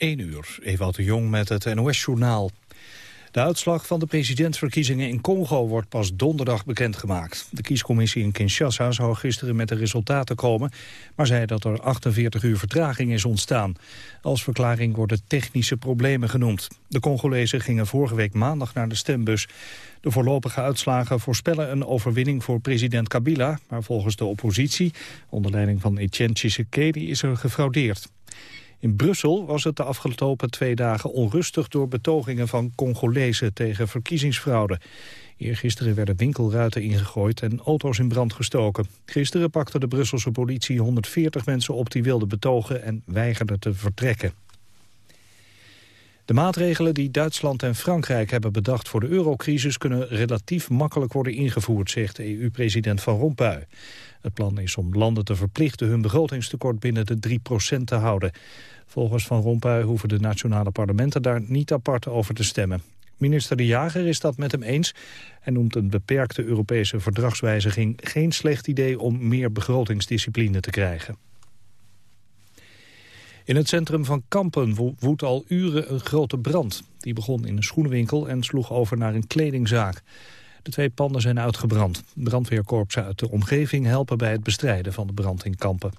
1 uur, Ewout de Jong met het NOS-journaal. De uitslag van de presidentsverkiezingen in Congo wordt pas donderdag bekendgemaakt. De kiescommissie in Kinshasa zou gisteren met de resultaten komen... maar zei dat er 48 uur vertraging is ontstaan. Als verklaring worden technische problemen genoemd. De Congolezen gingen vorige week maandag naar de stembus. De voorlopige uitslagen voorspellen een overwinning voor president Kabila... maar volgens de oppositie, onder leiding van Etienne Tshisekedi, is er gefraudeerd. In Brussel was het de afgelopen twee dagen onrustig door betogingen van Congolezen tegen verkiezingsfraude. Eergisteren werden winkelruiten ingegooid en auto's in brand gestoken. Gisteren pakte de Brusselse politie 140 mensen op die wilden betogen en weigerden te vertrekken. De maatregelen die Duitsland en Frankrijk hebben bedacht voor de eurocrisis kunnen relatief makkelijk worden ingevoerd, zegt EU-president Van Rompuy. Het plan is om landen te verplichten hun begrotingstekort binnen de 3% te houden. Volgens Van Rompuy hoeven de nationale parlementen daar niet apart over te stemmen. Minister De Jager is dat met hem eens en noemt een beperkte Europese verdragswijziging geen slecht idee om meer begrotingsdiscipline te krijgen. In het centrum van Kampen woedt al uren een grote brand. Die begon in een schoenenwinkel en sloeg over naar een kledingzaak. De twee panden zijn uitgebrand. Brandweerkorpsen uit de omgeving helpen bij het bestrijden van de brand in Kampen.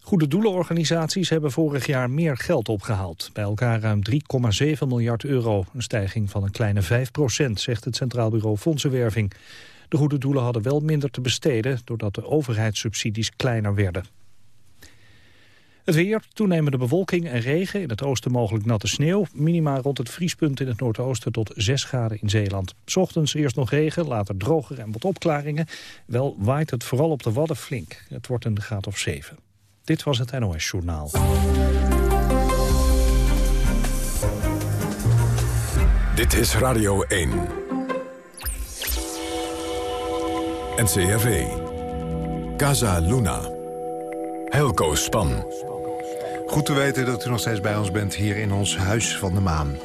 Goede doelenorganisaties hebben vorig jaar meer geld opgehaald. Bij elkaar ruim 3,7 miljard euro. Een stijging van een kleine 5 procent, zegt het Centraal Bureau Fondsenwerving. De goede doelen hadden wel minder te besteden... doordat de overheidssubsidies kleiner werden. Het weer, toenemende bewolking en regen. In het oosten mogelijk natte sneeuw. Minima rond het vriespunt in het noordoosten tot 6 graden in Zeeland. Ochtends eerst nog regen, later droger en wat opklaringen. Wel waait het vooral op de Wadden flink. Het wordt een graad of 7. Dit was het NOS Journaal. Dit is Radio 1. NCRV. Casa Luna. Helco Span. Goed te weten dat u nog steeds bij ons bent hier in ons Huis van de Maan.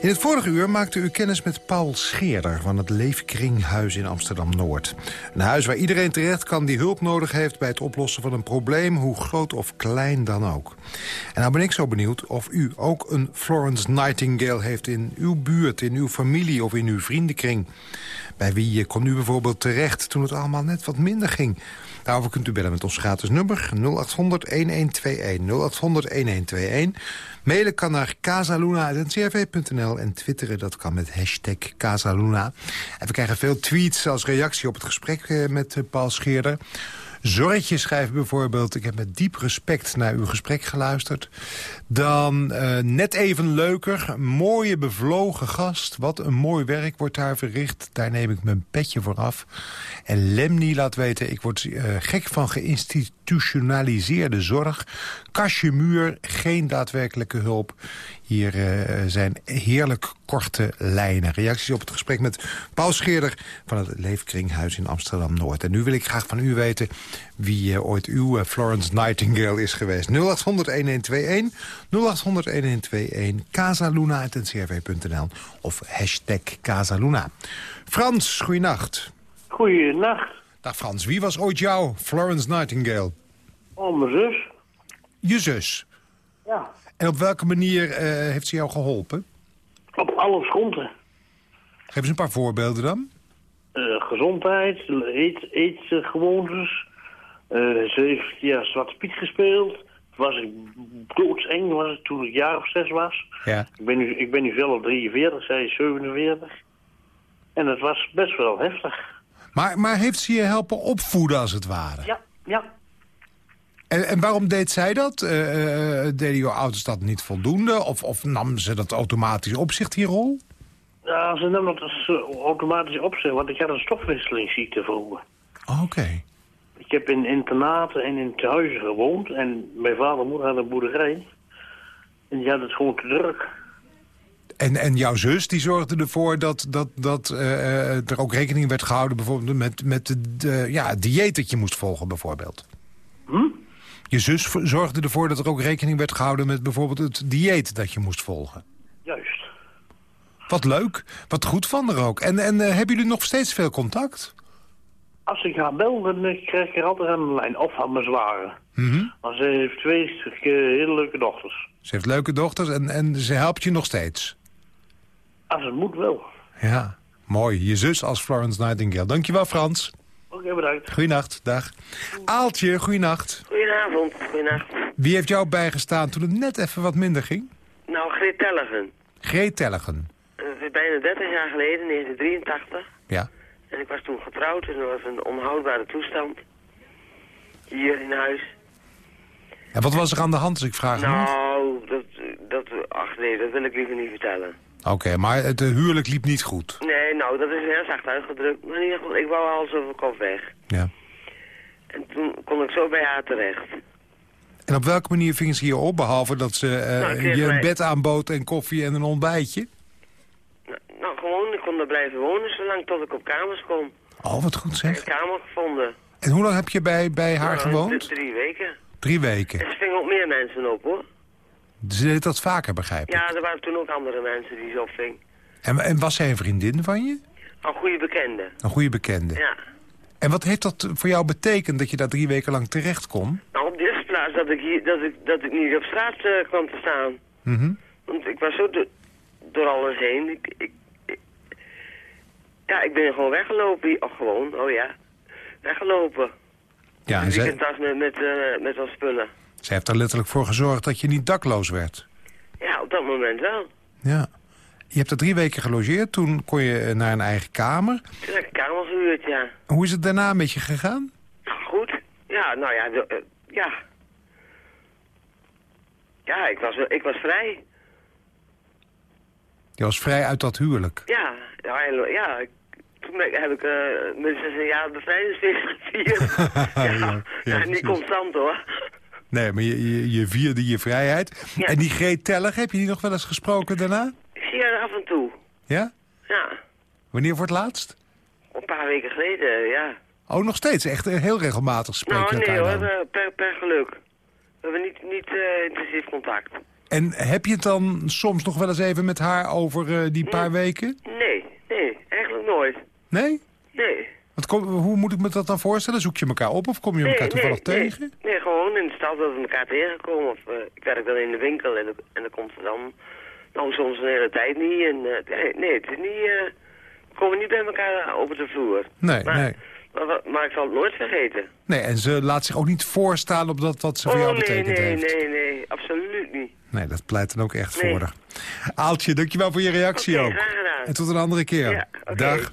In het vorige uur maakte u kennis met Paul Scheerder... van het Leefkringhuis in Amsterdam-Noord. Een huis waar iedereen terecht kan die hulp nodig heeft... bij het oplossen van een probleem, hoe groot of klein dan ook. En nou ben ik zo benieuwd of u ook een Florence Nightingale heeft... in uw buurt, in uw familie of in uw vriendenkring. Bij wie kon u bijvoorbeeld terecht toen het allemaal net wat minder ging... Daarover kunt u bellen met ons gratis nummer 0800-1121. 0800-1121. Mailen kan naar casaluna.ncrv.nl en twitteren dat kan met hashtag Casaluna. En we krijgen veel tweets als reactie op het gesprek eh, met eh, Paul Scheerder. Zorretje schrijft bijvoorbeeld... ik heb met diep respect naar uw gesprek geluisterd. Dan uh, net even leuker, mooie bevlogen gast. Wat een mooi werk wordt daar verricht. Daar neem ik mijn petje voor af. En Lemni laat weten, ik word uh, gek van geïnstitutionaliseerde zorg. Kastje muur, geen daadwerkelijke hulp. Hier uh, zijn heerlijk korte lijnen. Reacties op het gesprek met Paul Scheerder van het Leefkringhuis in Amsterdam-Noord. En nu wil ik graag van u weten wie uh, ooit uw uh, Florence Nightingale is geweest. 0800-1121, 0800-1121, casaluna.ncrv.nl of hashtag Casaluna. Frans, goeienacht. Goeienacht. Dag Frans, wie was ooit jouw Florence Nightingale? Oh, mijn zus. Je zus? Ja. En op welke manier uh, heeft ze jou geholpen? Op alle fronten. Geef eens een paar voorbeelden dan. Uh, gezondheid, eet, eetgewoontes. Uh, ze heeft ja, Zwarte Piet gespeeld. Was ik doodseng was ik toen ik jaar of zes was. Ja. Ik ben nu, ik ben nu zelf 43, zij is 47. En het was best wel heftig. Maar, maar heeft ze je helpen opvoeden als het ware? Ja, ja. En, en waarom deed zij dat? Uh, deden jouw ouders dat niet voldoende? Of, of nam ze dat automatisch op zich, die rol? Ja, ze nam dat automatisch op zich, want ik had een stofwisselingsziekte vroeger. Oh, Oké. Okay. Ik heb in internaten en in tehuizen gewoond. En mijn vader en moeder hadden een boerderij. En die hadden het gewoon te druk. En, en jouw zus die zorgde ervoor dat, dat, dat uh, er ook rekening werd gehouden... bijvoorbeeld met, met de, de, ja, het dieet dat je moest volgen, bijvoorbeeld? Je zus zorgde ervoor dat er ook rekening werd gehouden... met bijvoorbeeld het dieet dat je moest volgen? Juist. Wat leuk. Wat goed van er ook. En, en uh, hebben jullie nog steeds veel contact? Als ik haar bel, dan krijg ik er altijd aan de lijn. Of aan mijn zware. Mhm. Maar ze heeft twee eh, hele leuke dochters. Ze heeft leuke dochters en, en ze helpt je nog steeds. Als het moet wel. Ja, mooi. Je zus als Florence Nightingale. Dankjewel, Frans. Oké, bedankt. Goeienacht, dag. Aaltje, goeienacht. Goedenavond, goedenacht. Wie heeft jou bijgestaan toen het net even wat minder ging? Nou, Greet Tellegen. Greet Tellegen. Eh, bijna 30 jaar geleden, 1983. Ja. En ik was toen getrouwd en dat was een onhoudbare toestand. Hier in huis. En wat was er aan de hand als ik vraag mag? Nou, dat, dat, ach nee, dat wil ik liever niet vertellen. Oké, maar het eh, huwelijk liep niet goed. Nee, nou, dat is heel zacht uitgedrukt. Maar in ieder geval, ik wou alles over kop weg. Ja. En toen kon ik zo bij haar terecht. En op welke manier vingen ze je op, behalve dat ze eh, Nou, ik je een bed aanbood en koffie en een ontbijtje? Nou, nou, gewoon, ik kon daar blijven wonen zolang tot ik op kamers kon. Oh, wat goed Ik zeg. heb een kamer gevonden. En hoe lang heb je bij, bij haar Nou, gewoond? Drie weken. Drie weken. En ze vingen ook meer mensen op, hoor. Ze deed dat vaker, begrijp ik. Ja, er waren toen ook andere mensen die zo opving. En, en was zij een vriendin van je? Een goede bekende. Een goede bekende. Ja. En wat heeft dat voor jou betekend dat je daar drie weken lang terecht kon? Nou, op de eerste plaats dat ik, hier, dat ik, dat ik niet op straat eh, kwam te staan. Mhm. Want ik was zo do- door alles heen. Ik, ik, ik- ja, ik ben gewoon weggelopen. Oh, gewoon, oh ja. Weggelopen. Ja, en zij, weekendtas met, met, eh, met wat spullen. Zij heeft er letterlijk voor gezorgd dat je niet dakloos werd. Ja, op dat moment wel. Ja. Je hebt er drie weken gelogeerd, toen kon je eh, naar een eigen kamer. Toen heb ik een kamer gehuurd, ja. Hoe is het daarna met je gegaan? Goed. Ja, nou ja, de- eh, ja. Ja, ik was, ik was vrij. Je was vrij uit dat huwelijk. Ja, ja, ja. ik- Toen heb ik eh minstens een jaar gevierd. ja, ja, ja, niet constant hoor. Nee, maar je, je, je vierde je vrijheid. Ja. En die Greet Teller, heb je die nog wel eens gesproken daarna? Ik zie haar af en toe. Ja? Ja, Wanneer voor het laatst? een paar weken geleden, ja. Oh, nog steeds. Echt eh, heel regelmatig spreken nou, nee hoor, dan. eh, per, per geluk. We hebben niet, niet eh, intensief contact. En heb je het dan soms nog wel eens even met haar over die paar weken? Nee, nee, eigenlijk nooit. Nee? Nee. Want kom, hoe moet ik me dat dan voorstellen? Zoek je elkaar op of kom je Nee, elkaar toevallig nee, tegen? Nee, nee, gewoon in de stad dat we elkaar tegenkomen. Of, eh, ik werk dan in de winkel en, en dan komt ze dan... Nou, soms een hele tijd niet. En, eh, nee, nee, het is niet... eh, we komen niet bij elkaar over de vloer. Nee, maar, nee. Maar, ik zal het nooit vergeten. Nee, en ze laat zich ook niet voorstaan op dat wat ze voor oh, jou nee, betekend nee, heeft. nee, nee, absoluut niet. Nee, dat pleit dan ook echt Nee. voor. Aaltje, dankjewel voor je reactie ook. graag gedaan. En tot een andere keer. Ja, Dag.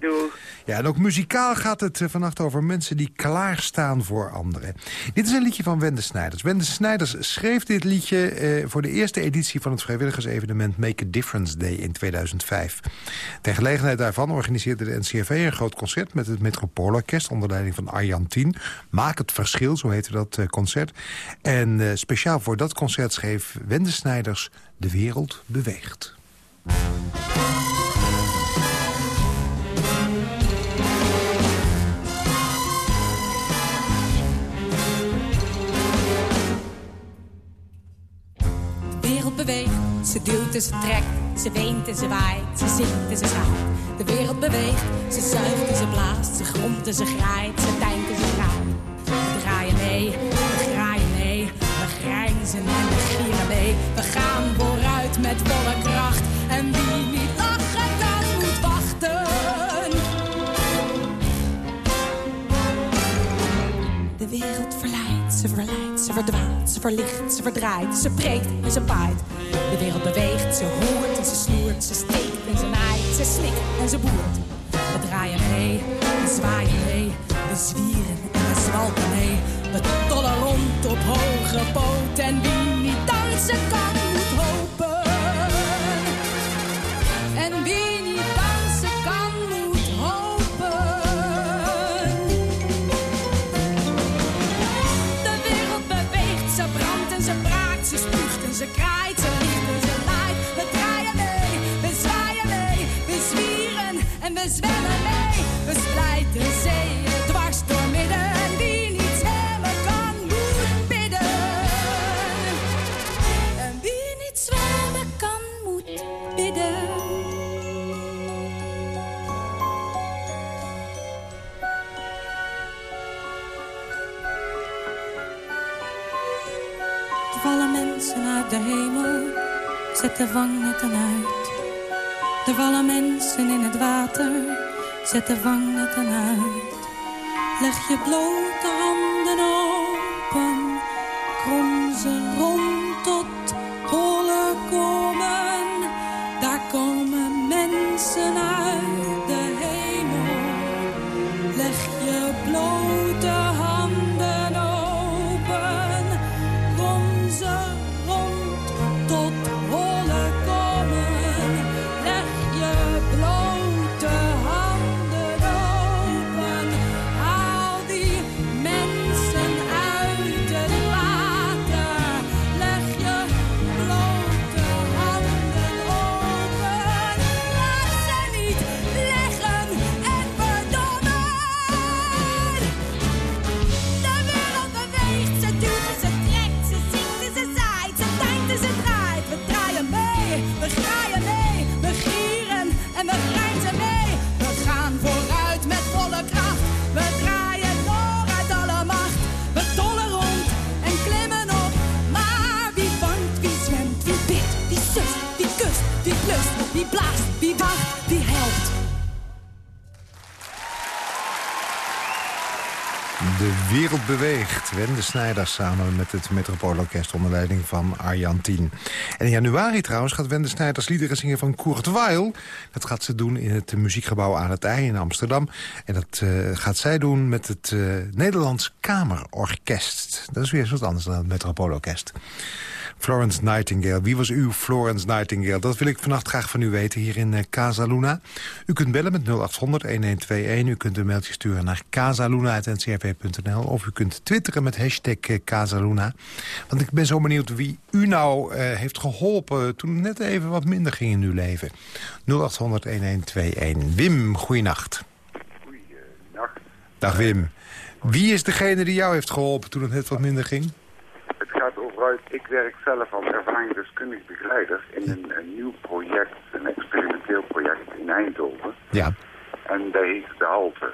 Ja, en ook muzikaal gaat het eh, vannacht over mensen die klaarstaan voor anderen. Dit is een liedje van Wende Snijders. Wende Snijders schreef dit liedje eh, voor de eerste editie van het vrijwilligersevenement Make a Difference Day in 2005. Ter gelegenheid daarvan organiseerde de NCRV een groot concert met het Metropoolorkest onder leiding van Arjan Tien. Maak het verschil, zo heette dat eh, concert. En eh, speciaal voor dat concert schreef Wende Snijders De wereld beweegt. De wereld beweegt, ze duwt en ze trekt, ze weent en ze waait, ze zingt en ze zwaait. De wereld beweegt, ze zuigt en ze blaast, ze gromt en ze graait, ze deint en ze draait. We draaien mee, we grijnzen en gieren mee. We gaan vooruit met volle kracht en wie niet lachen kan moet wachten. De wereld verleidt, ze verleidt, ze verdwaalt, ze verlicht, ze verdraait, ze preekt en ze paait. De wereld beweegt, ze hoort en ze snoert, ze steekt en ze naait, ze slikt en ze boert. We draaien mee, we zwaaien mee, we zwieren en we zwalken mee. We tollen rond op hoge poot en wie niet dansen kan moet hopen. En wie vallen mensen in het water, zet de vangnetten uit. Leg je blote De wereld beweegt. Wende Snijders samen met het Metropoolorkest onder leiding van Arjan Tien. En in januari trouwens gaat Wende Snijders liederen zingen van Kurt Weill. Dat gaat ze doen in het muziekgebouw aan het IJ in Amsterdam. En dat eh, gaat zij doen met het eh, Nederlands Kamerorkest. Dat is weer wat anders dan het Metropoolorkest. Florence Nightingale. Wie was u, Florence Nightingale? Dat wil ik vannacht graag van u weten hier in uh, Casa Luna. U kunt bellen met 0800-1121. U kunt een mailtje sturen naar casaluna.ncrv.nl. Of u kunt twitteren met hashtag uh, Casaluna. Want ik ben zo benieuwd wie u nou uh, heeft geholpen... toen het net even wat minder ging in uw leven. 0800-1121. Wim, goeienacht. Goeienacht. Dag Wim. Wie is degene die jou heeft geholpen toen het net wat minder ging? Het gaat over uit, ik werk zelf als ervaringsdeskundig begeleider in een, een, nieuw project, een experimenteel project in Eindhoven. Ja. En dat heet De Halte.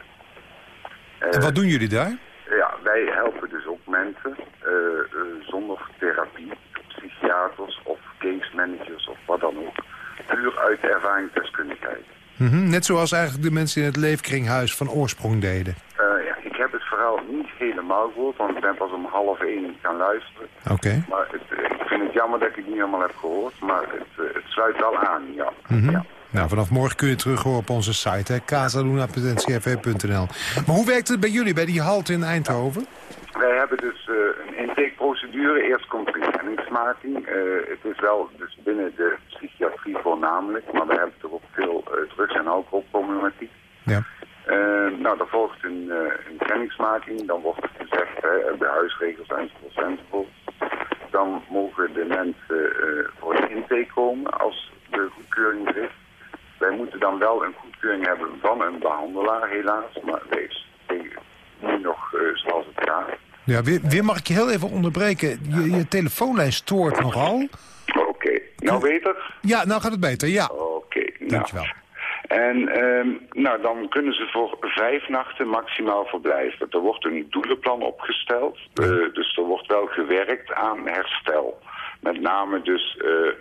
Uh, en wat doen jullie daar? Ja, wij helpen dus ook mensen uh, uh, zonder therapie, psychiaters of case managers of wat dan ook. Puur uit ervaringsdeskundigheid. Mm -hmm. Net zoals eigenlijk de mensen in het leefkringhuis van oorsprong deden. het verhaal niet helemaal gehoord, want ik ben pas om half één gaan luisteren. Oké. Okay. Maar het, ik vind het jammer dat ik het niet helemaal heb gehoord, maar het, het sluit wel aan, ja. Mm -hmm. ja. Nou, vanaf morgen kun je terug horen op onze site, casaluna.ncrv.nl. Maar hoe werkt het bij jullie, bij die halte in Eindhoven? Wij hebben dus uh, een intakeprocedure. Eerst komt een kennismaking. Uh, het is wel dus binnen de psychiatrie voornamelijk, maar we hebben toch ook veel uh, drugs- en alcoholproblematiek. Ja. Nou, dan volgt een, een kennismaking. Dan wordt het gezegd, hè, de huisregels enzovoort, enzovoort. Dan mogen de mensen voor een intake komen als de goedkeuring er is. Wij moeten dan wel een goedkeuring hebben van een behandelaar, helaas. Maar deze nu nog zoals het gaat. Ja, weer, weer, mag ik je heel even onderbreken. Je, je telefoonlijn stoort nogal. Oké, okay. nou beter? Ja, nou gaat het beter, ja. Oké, okay, nou. Dankjewel. En um, nou, dan kunnen ze voor vijf nachten maximaal verblijven. Er wordt een doelenplan opgesteld. Uh, dus er wordt wel gewerkt aan herstel. Met name dus, uh,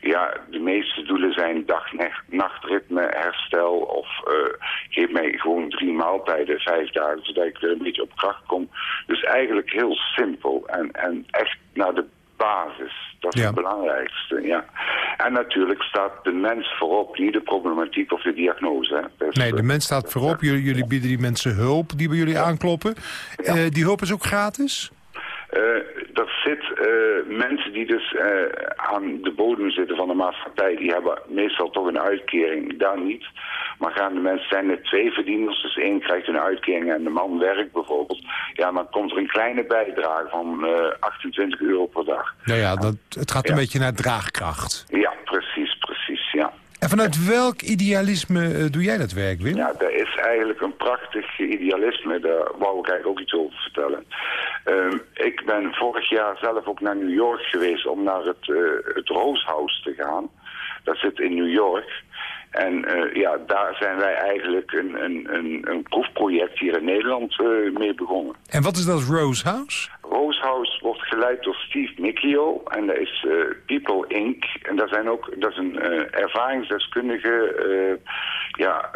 ja, de meeste doelen zijn dag-nachtritme, herstel of uh, geef mij gewoon drie maaltijden, vijf dagen, zodat ik weer een beetje op kracht kom. Dus eigenlijk heel simpel en, en echt naar de basis. Dat is ja. het belangrijkste, ja. En natuurlijk staat de mens voorop, niet de problematiek of de diagnose. Hè. Dus, nee, de mens staat voorop. Jullie, jullie bieden die mensen hulp die bij jullie aankloppen. Uh, die hulp is ook gratis? Uh, er zit uh, mensen die dus uh, aan de bodem zitten van de maatschappij, die hebben meestal toch een uitkering, daar niet. Maar gaan de mensen zijn er twee verdieners, dus één krijgt een uitkering en de man werkt bijvoorbeeld. Ja, dan komt er een kleine bijdrage van 28 euro per dag. Ja, ja dat, het gaat een ja. beetje naar draagkracht. Ja, precies. En vanuit welk idealisme doe jij dat werk, Wim? Ja, dat is eigenlijk een prachtig idealisme. Daar wou ik eigenlijk ook iets over vertellen. Uh, ik ben vorig jaar zelf ook naar New York geweest om naar het, uh, het Rose House te gaan. Dat zit in New York. En eh, ja, daar zijn wij eigenlijk een, een, een, een proefproject hier in Nederland eh, mee begonnen. En wat is dat Rose House? Rose House wordt geleid door Steve Micchio en dat is eh, People Inc. En dat, zijn ook, dat is een ervaringsdeskundige ja,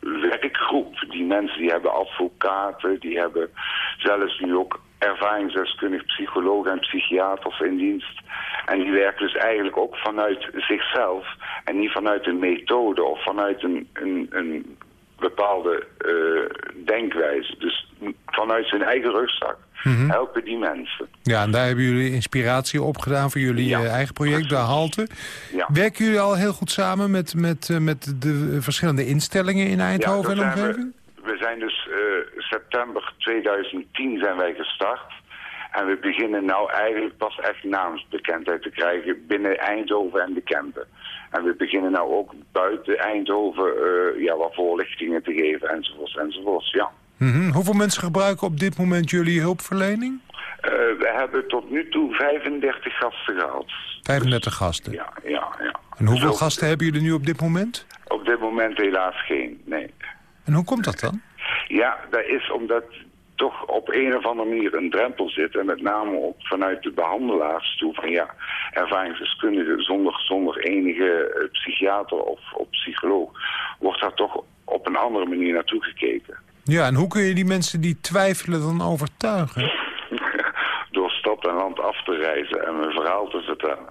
werkgroep. Die mensen die hebben advocaten, die hebben zelfs nu ook ervaringsdeskundig psychologen en psychiaters in dienst. En die werken dus eigenlijk ook vanuit zichzelf en niet vanuit een methode of vanuit een, een, een bepaalde eh, denkwijze. Dus vanuit zijn eigen rugzak helpen die mensen. Ja, en daar hebben jullie inspiratie opgedaan voor jullie Ja, eh, eigen project, de Halte. Ja. Werken jullie al heel goed samen met, met, eh, met de verschillende instellingen in Eindhoven en dat zijn omgeving? We, we zijn dus september 2010 zijn wij gestart. En we beginnen nou eigenlijk pas echt naamsbekendheid te krijgen binnen Eindhoven en de Kempen. En we beginnen nou ook buiten Eindhoven eh, ja, wat voorlichtingen te geven enzovoorts enzovoorts, ja. Mhm. Hoeveel mensen gebruiken op dit moment jullie hulpverlening? Eh, we hebben tot nu toe 35 gasten gehad. 35 gasten. Ja, ja, ja. En hoeveel Zo- gasten hebben jullie nu op dit moment? Op dit moment helaas geen, nee. En hoe komt dat dan? Ja, dat is omdat toch op een of andere manier een drempel zit. En met name ook vanuit de behandelaars toe van ja, ervaringsdeskundigen zonder, zonder enige eh, psychiater of, of psycholoog. Wordt daar toch op een andere manier naartoe gekeken. Ja, en hoe kun je die mensen die twijfelen dan overtuigen? Door stad en land af te reizen en een verhaal te vertellen.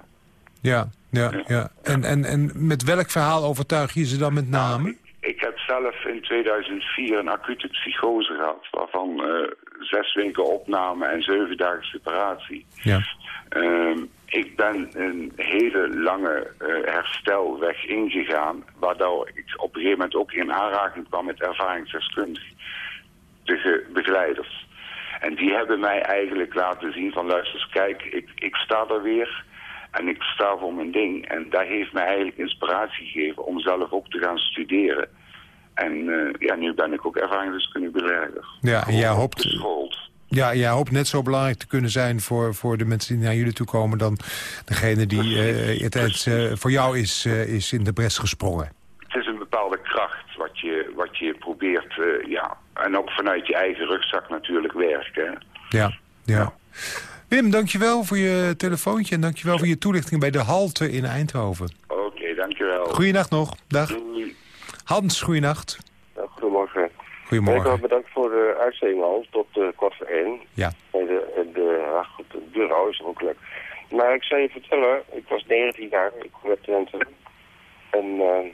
Ja, ja, ja. En, en, en met welk verhaal overtuig je ze dan met name? Ik heb zelf in 2004 een acute psychose gehad, waarvan eh, zes weken opname en zeven dagen separatie. Ja. Ehm, ik ben een hele lange eh, herstelweg ingegaan, waardoor ik op een gegeven moment ook in aanraking kwam met ervaringsdeskundigen, de ge- begeleiders. En die hebben mij eigenlijk laten zien van luister eens, kijk, ik, ik sta er weer en ik sta voor mijn ding. En dat heeft mij eigenlijk inspiratie gegeven om zelf ook te gaan studeren. En eh, ja, nu ben ik ook ervaringsdeskundige begeleider. Ja, en jij hoopt, Geschoold. ja, jij hoopt net zo belangrijk te kunnen zijn voor, voor de mensen die naar jullie toe komen... dan degene die eh, het, eh, voor jou is, is in de bres gesprongen. Het is een bepaalde kracht wat je, wat je probeert, ja. En ook vanuit je eigen rugzak natuurlijk werken. Ja, ja. Wim, dankjewel voor je telefoontje en dankjewel voor je toelichting bij de halte in Eindhoven. Oké, dankjewel. Goeienacht nog. Dag. Doei. Hans, goeienacht. Goedemorgen. Ik Goedemorgen. wil bedankt voor de uitzending, Hans, tot uh, kwart voor één. Ja. En de, de, ach, goed, het bureau is ook leuk. Maar ik zou je vertellen, ik was 19 jaar, ik kom uit Twente. En eh,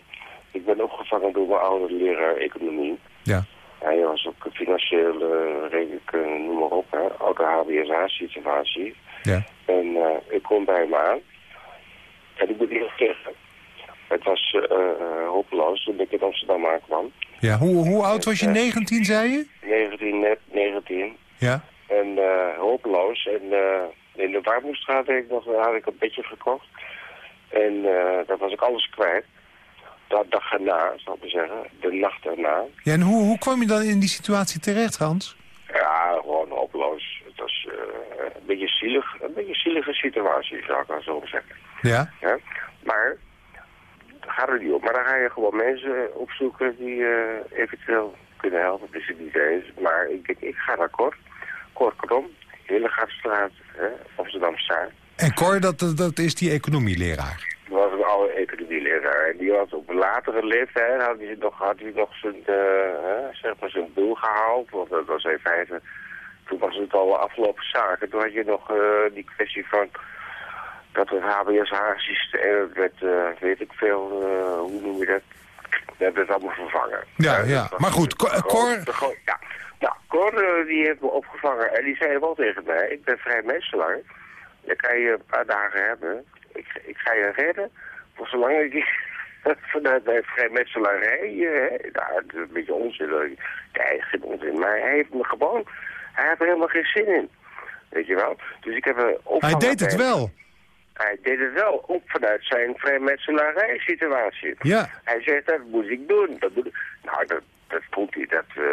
ik ben opgevangen door mijn oude leraar economie. Ja. Hij was ook financieel, uh, uh, noem maar op, hè, oude HBSH-situatie. Ja. En eh, ik kom bij hem aan. En ik moet eerlijk zeggen, het was eh, eh, hopeloos toen ik in Amsterdam aankwam. Ja, hoe, hoe oud was je? 19, zei je? 19, net 19. Ja. En eh, hopeloos. En eh, in de Warmoestraat had ik nog had ik een bedje gekocht. En daar was ik alles kwijt. De dag erna, zal ik zeggen. De nacht erna. Ja, en hoe, hoe kwam je dan in die situatie terecht, Hans? Ja, gewoon hopeloos. Het was uh, een beetje zielig. Een beetje zielige situatie, zou ik maar zo zeggen. Ja. ja? Maar, niet op. Maar dan ga je gewoon mensen opzoeken die uh, eventueel kunnen helpen. Dus het niet eens. Maar ik denk, ik ga naar Kort. Kort Krom. Hillegaardstraat, Amsterdam-Zuid. En Cor, dat, dat, is die economieleraar? Dat was een oude economieleraar. En die had op een latere leeftijd had hij nog, had hij nog zijn, uh, zeg maar zijn doel gehaald. Want dat was in feite, toen was het al afgelopen zaken. Toen had je nog uh, die kwestie van dat het HBSH-systeem werd, uh, weet ik veel, hoe noem je dat? We hebben het allemaal vervangen. Ja, ja. Maar goed, Cor... Cor... Ja, nou, Cor die heeft me opgevangen en die zei wel tegen mij, ik ben vrij menselaar. Dan kan je een paar dagen hebben. Ik, ik ga je redden. Voor zolang ik vanuit mijn vrijmetselarij... Uh, nou, het is een beetje onzin. Nee, geen onzin. Maar hij heeft me gewoon... Hij heeft er helemaal geen zin in. Weet je wel? Dus ik heb een Hij deed het wel. Hij deed het wel op vanuit zijn vrijmetselarij situatie. Ja. Hij zegt, dat moet ik doen. Dat moet ik... Nou, dat, dat vond hij dat... Uh,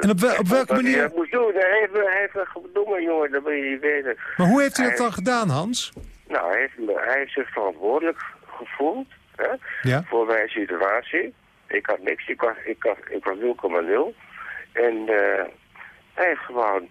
en op, wel, op welke manier... Hij dat moest doen. Hij heeft, hij heeft jongen, dat wil je niet weten. Maar hoe heeft hij, hij dat dan gedaan, Hans? Nou, hij heeft, hij heeft zich verantwoordelijk gevoeld Hè? Ja. Voor mijn situatie. Ik had niks. Ik was, ik was, ik was 0,0. En eh, hij heeft gewoon...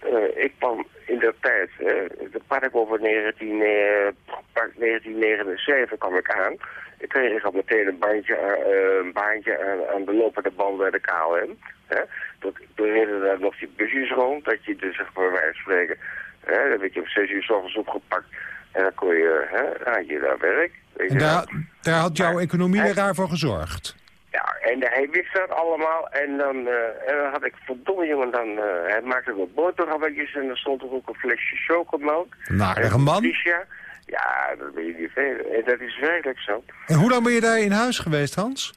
eh, ik kwam in de tijd, eh de park over 19, eh, park 1979 kwam ik aan. Ik kreeg al meteen een, bandje, eh, een baantje aan, aan de lopende band bij de KLM. Hè. Toen, toen reden daar nog die busjes rond, dat je dus zeg maar bij wijze van spreken, hè, dan werd je om 6 uur s ochtends opgepakt. En dan kon je, hè, had je daar werk. En daar, daar had jouw Maar economieleraar voor gezorgd. Ja, en hij wist dat allemaal. En dan, eh, en dan had ik, verdomme jongen, dan, eh, hij maakte wat boterhammetjes en er stond er ook een flesje chocomelk. Een aardige En man. Ja, dat ben je niet veel. En dat is werkelijk zo. En hoe lang ben je daar in huis geweest, Hans?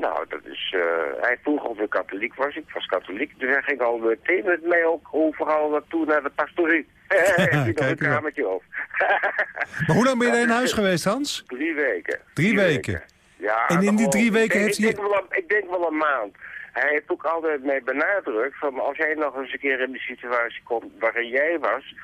Nou, dat is, eh, hij vroeg of ik katholiek was. Ik was katholiek. Dus hij ging al meteen met mij ook overal naartoe naar de pastorie. Heb je nog Kijk een wel. kamertje over. Maar hoe lang ben je daar in huis geweest, Hans? Drie weken. Drie weken. Ja, En in die drie weken ik denk, heeft ik hij- Denk wel een, ik denk wel een maand. Hij heeft ook altijd mij benadrukt van als jij nog eens een keer in de situatie komt waarin jij was,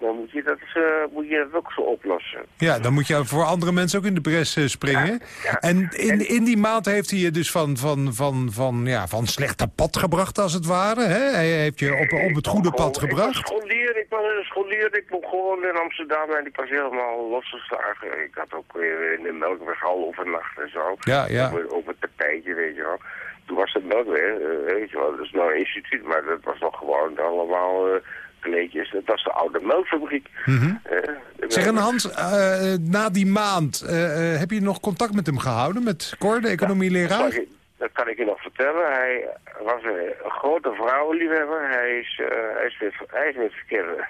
dan moet je dat, eh, moet je dat ook zo oplossen. Ja, dan moet je voor andere mensen ook in de bres eh, springen. ja. En in, in die maand heeft hij je dus van, van, van, van, ja, van slechte pad gebracht, als het ware. Hè? Hij heeft je op, op het goede pad Gewoon- Ik was gebracht. scholier, ik was een scholier, ik woon gewoon in Amsterdam en ik was helemaal losgeslagen. Ik had ook weer in de melkweghal overnacht en zo. Ja, ja. Op, op het tapijtje, weet je wel. Toen was het melkweg, eh, weet je wel, dat is nou een instituut, maar dat was nog gewoon allemaal eh, kleedjes. Dat was de oude melkfabriek. Mhm. Eh, de Zeg, en melk- Hans, eh, na die maand, eh, eh, heb je nog contact met hem gehouden? Met Cor, de economieleraar? Dat, dat kan ik je nog vertellen. Hij was een, grote vrouwenliefhebber. Hij is, eh, hij is, met, hij is met verkeerde...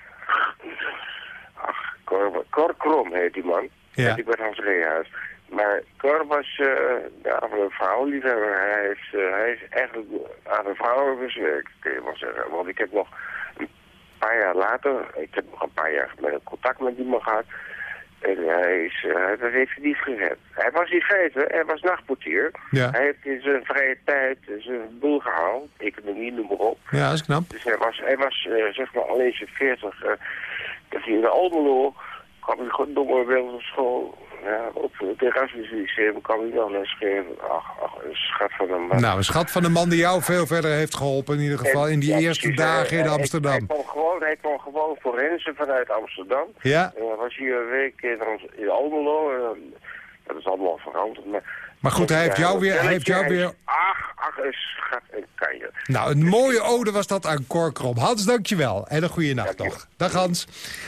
Ach, Cor, Cor Krom heet die man. Ja. Ik ben Hans Reehuis. Maar Cor was uh, ja, een vrouwenliefhebber. Hij is, uh, hij is eigenlijk aan een vrouw bezwerkt, kun je wel zeggen. Want ik heb nog paar jaar later... Ik heb nog een paar jaar met contact met die man gehad. En hij is, uh, dat heeft hij niet gered. Hij was in feite, hij was nachtportier. Ja. Hij heeft in zijn vrije tijd zijn boel gehaald. Economie, noem maar op. Ja, dat is knap. Dus hij was, hij was uh, zeg maar alleen zijn 40. Uh, dat hij in de Almelo kwam hij gewoon domme wel op school. Ja, op het Erasmus Lyceum kwam hij nog les geven. Ach, ach, een schat van een man. Nou, een schat van een man die jou veel verder heeft geholpen. In ieder geval in die ja, eerste precies, dagen in Amsterdam. Hij, hij, kon gewoon, hij kon gewoon forensen vanuit Amsterdam. Ja. En hij was hier een week in, in Almelo. En, dat is allemaal veranderd. Maar, maar goed, hij heeft jou weer... Hij heeft jou weer... Ach, ach, een schat en kanje. Nou, een mooie ode was dat aan Cor Krom. Hans, dankjewel. En een goede nacht nog. Dag Hans.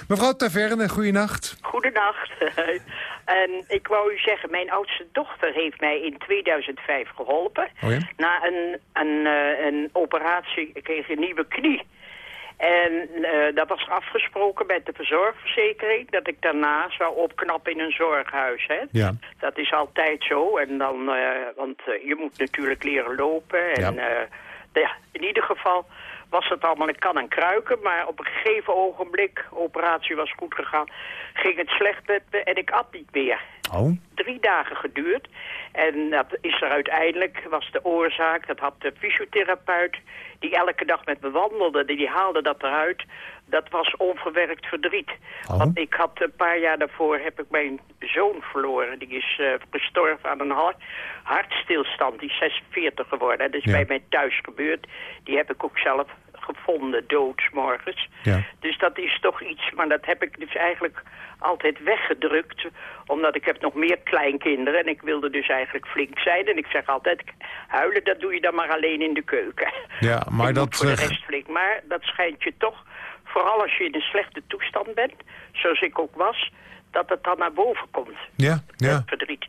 Mevrouw Taverne, goeienacht. Goedenacht. en ik wou u zeggen, mijn oudste dochter heeft mij in 2005 geholpen. Oh ja? Na een, een, uh, een operatie, ik kreeg een nieuwe knie. En uh, dat was afgesproken met de verzorgverzekering... dat ik daarna zou opknappen in een zorghuis. Hè? Ja. Dat is altijd zo. En dan, uh, want je moet natuurlijk leren lopen. En ja. ja, in ieder geval was het allemaal een kan en kruiken. Maar op een gegeven ogenblik, operatie was goed gegaan, ging het slecht met me en ik at niet meer. Oh. Drie dagen geduurd. En dat is er uiteindelijk, was de oorzaak, dat had de fysiotherapeut die elke dag met me wandelde, die haalde dat eruit. Dat was onverwerkt verdriet. Oh. Want ik had een paar jaar daarvoor heb ik mijn zoon verloren. Die is uh, gestorven aan een hart, hartstilstand. Die is 46 geworden. Dat is ja. bij mij thuis gebeurd. Die heb ik ook zelf gevonden, doodsmorgens. Ja. Dus dat is toch iets, maar dat heb ik dus eigenlijk altijd weggedrukt. Omdat ik heb nog meer kleinkinderen en ik wilde dus eigenlijk flink zijn. En ik zeg altijd, huilen dat doe je dan maar alleen in de keuken. Ja, maar ik dat... voor de rest flink. Maar dat schijnt je toch, vooral als je in een slechte toestand bent, zoals ik ook was, dat het dan naar boven komt. Ja, ja. Het verdriet.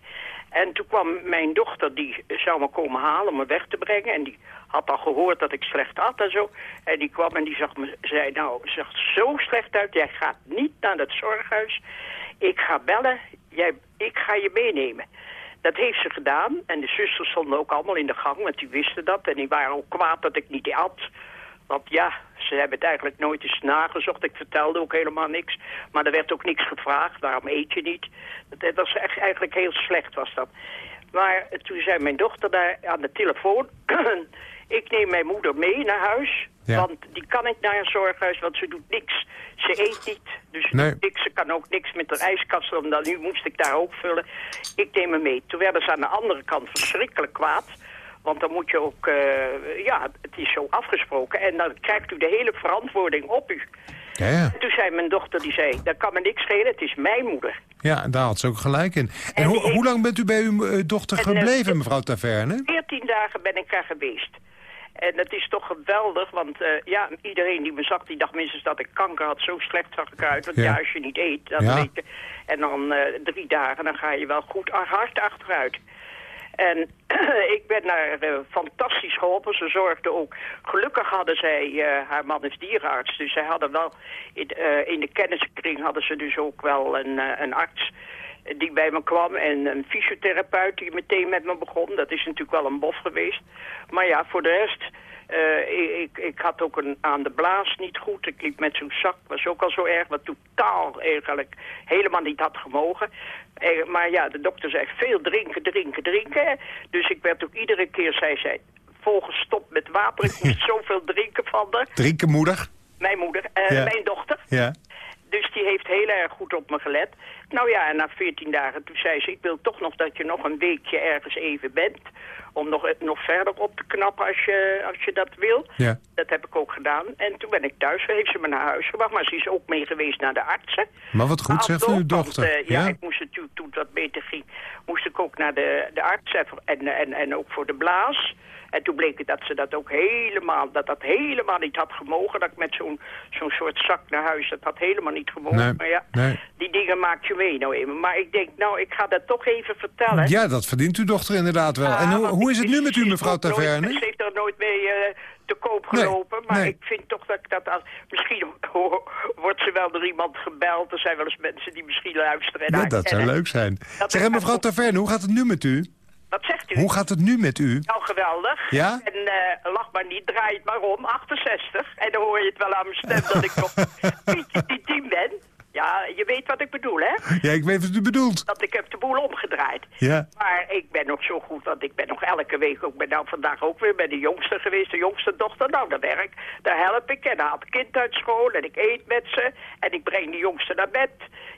En toen kwam mijn dochter, die zou me komen halen om me weg te brengen. En die had al gehoord dat ik slecht at en zo. En die kwam en die zag me, zei, nou, zag zo slecht uit. Jij gaat niet naar het zorghuis. Ik ga bellen. Jij, ik ga je meenemen. Dat heeft ze gedaan. En de zusters stonden ook allemaal in de gang, want die wisten dat. En die waren ook kwaad dat ik niet at. Want ja, ze hebben het eigenlijk nooit eens nagezocht. Ik vertelde ook helemaal niks. Maar er werd ook niks gevraagd. Waarom eet je niet? Dat was echt, eigenlijk heel slecht was dat. Maar toen zei mijn dochter daar aan de telefoon... ik neem mijn moeder mee naar huis. Ja. Want die kan niet naar een zorghuis, want ze doet niks. Ze eet niet, dus Nee. niks. ze kan ook niks met de ijskast, omdat nu moest ik daar ook vullen. Ik neem hem mee. Toen werden ze aan de andere kant verschrikkelijk kwaad. Want dan moet je ook, eh, ja, het is zo afgesproken. En dan krijgt u de hele verantwoording op u. Ja, ja. Toen zei mijn dochter, die zei, dat kan me niks schelen, het is mijn moeder. ja, daar had ze ook gelijk in. En, En hoe, lang bent u bij uw eh, dochter En, eh, gebleven, mevrouw Taverne? 14 dagen ben ik er geweest. En dat is toch geweldig, want ja, iedereen die me zag, die dacht minstens dat ik kanker had. Zo slecht zag ik eruit, want Ja. ja, als je niet eet, dan Ja. weet je. En dan drie dagen, dan ga je wel goed hard achteruit. En ik ben daar eh, fantastisch geholpen. Ze zorgde ook... Gelukkig hadden zij... eh, haar man is dierenarts. Dus zij hadden wel... In, eh, in de kenniskring hadden ze dus ook wel een, een arts die bij me kwam. En een fysiotherapeut die meteen met me begon. Dat is natuurlijk wel een bof geweest. Maar ja, voor de rest... ik, ik had ook een, aan de blaas niet goed. Ik liep met zo'n zak, was ook al zo erg. Wat totaal eigenlijk helemaal niet had gemogen. Eh, maar ja, de dokter zei veel drinken, drinken, drinken. Dus ik werd ook iedere keer, zei zij, volgestopt met water. Ik moest zoveel drinken van haar. Drinken moeder? Mijn moeder, eh, Ja. mijn dochter. Ja. Dus die heeft heel erg goed op me gelet. Nou ja, en na 14 dagen toen zei ze... ik wil toch nog dat je nog een weekje ergens even bent... om nog, nog verder op te knappen als je, als je dat wil. Ja. Dat heb ik ook gedaan. En toen ben ik thuis, heeft ze me naar huis gebracht. Maar ze is ook mee geweest naar de artsen. Maar wat goed zeg van uw Want, dochter. eh, ja, ja? ik moest natuurlijk toen het wat beter ging... moest ik ook naar de, de arts en, en, en ook voor de blaas... En toen bleek het dat ze dat ook helemaal, dat dat helemaal niet had gemogen. Dat ik met zo'n zo'n soort zak naar huis, dat had helemaal niet gemogen. Nee, maar ja, nee. die dingen maak je nou even. Maar ik denk, nou, ik ga dat toch even vertellen. Ja, dat verdient uw dochter inderdaad wel. en Ja, hoe, hoe is het nu met u, mevrouw Taverne? Ze heeft er nooit mee eh, te koop Nee, gelopen. Maar nee. ik vind toch dat ik dat... Als, misschien wordt ze wel door iemand gebeld. Er zijn wel eens mensen die misschien luisteren. en Ja, dat zou leuk zijn. Dat Zeg, mevrouw Taverne, hoe gaat het nu met u? Wat zegt u? Hoe gaat het nu met u? Nou, geweldig. Ja? En eh, lach maar niet, draai het maar om. 68. En dan hoor je het wel aan mijn stem dat ik nog Pietje die ben. Ja, je weet wat ik bedoel, hè? Ja, ik weet wat u bedoelt. Dat ik heb de boel omgedraaid. Ja. Maar ik ben nog zo goed, want ik ben nog elke week, ook ben nou vandaag ook weer bij de jongste geweest, de jongste dochter. Nou, daar werk, daar help ik en haal het kind uit school en ik eet met ze en ik breng de jongste naar bed.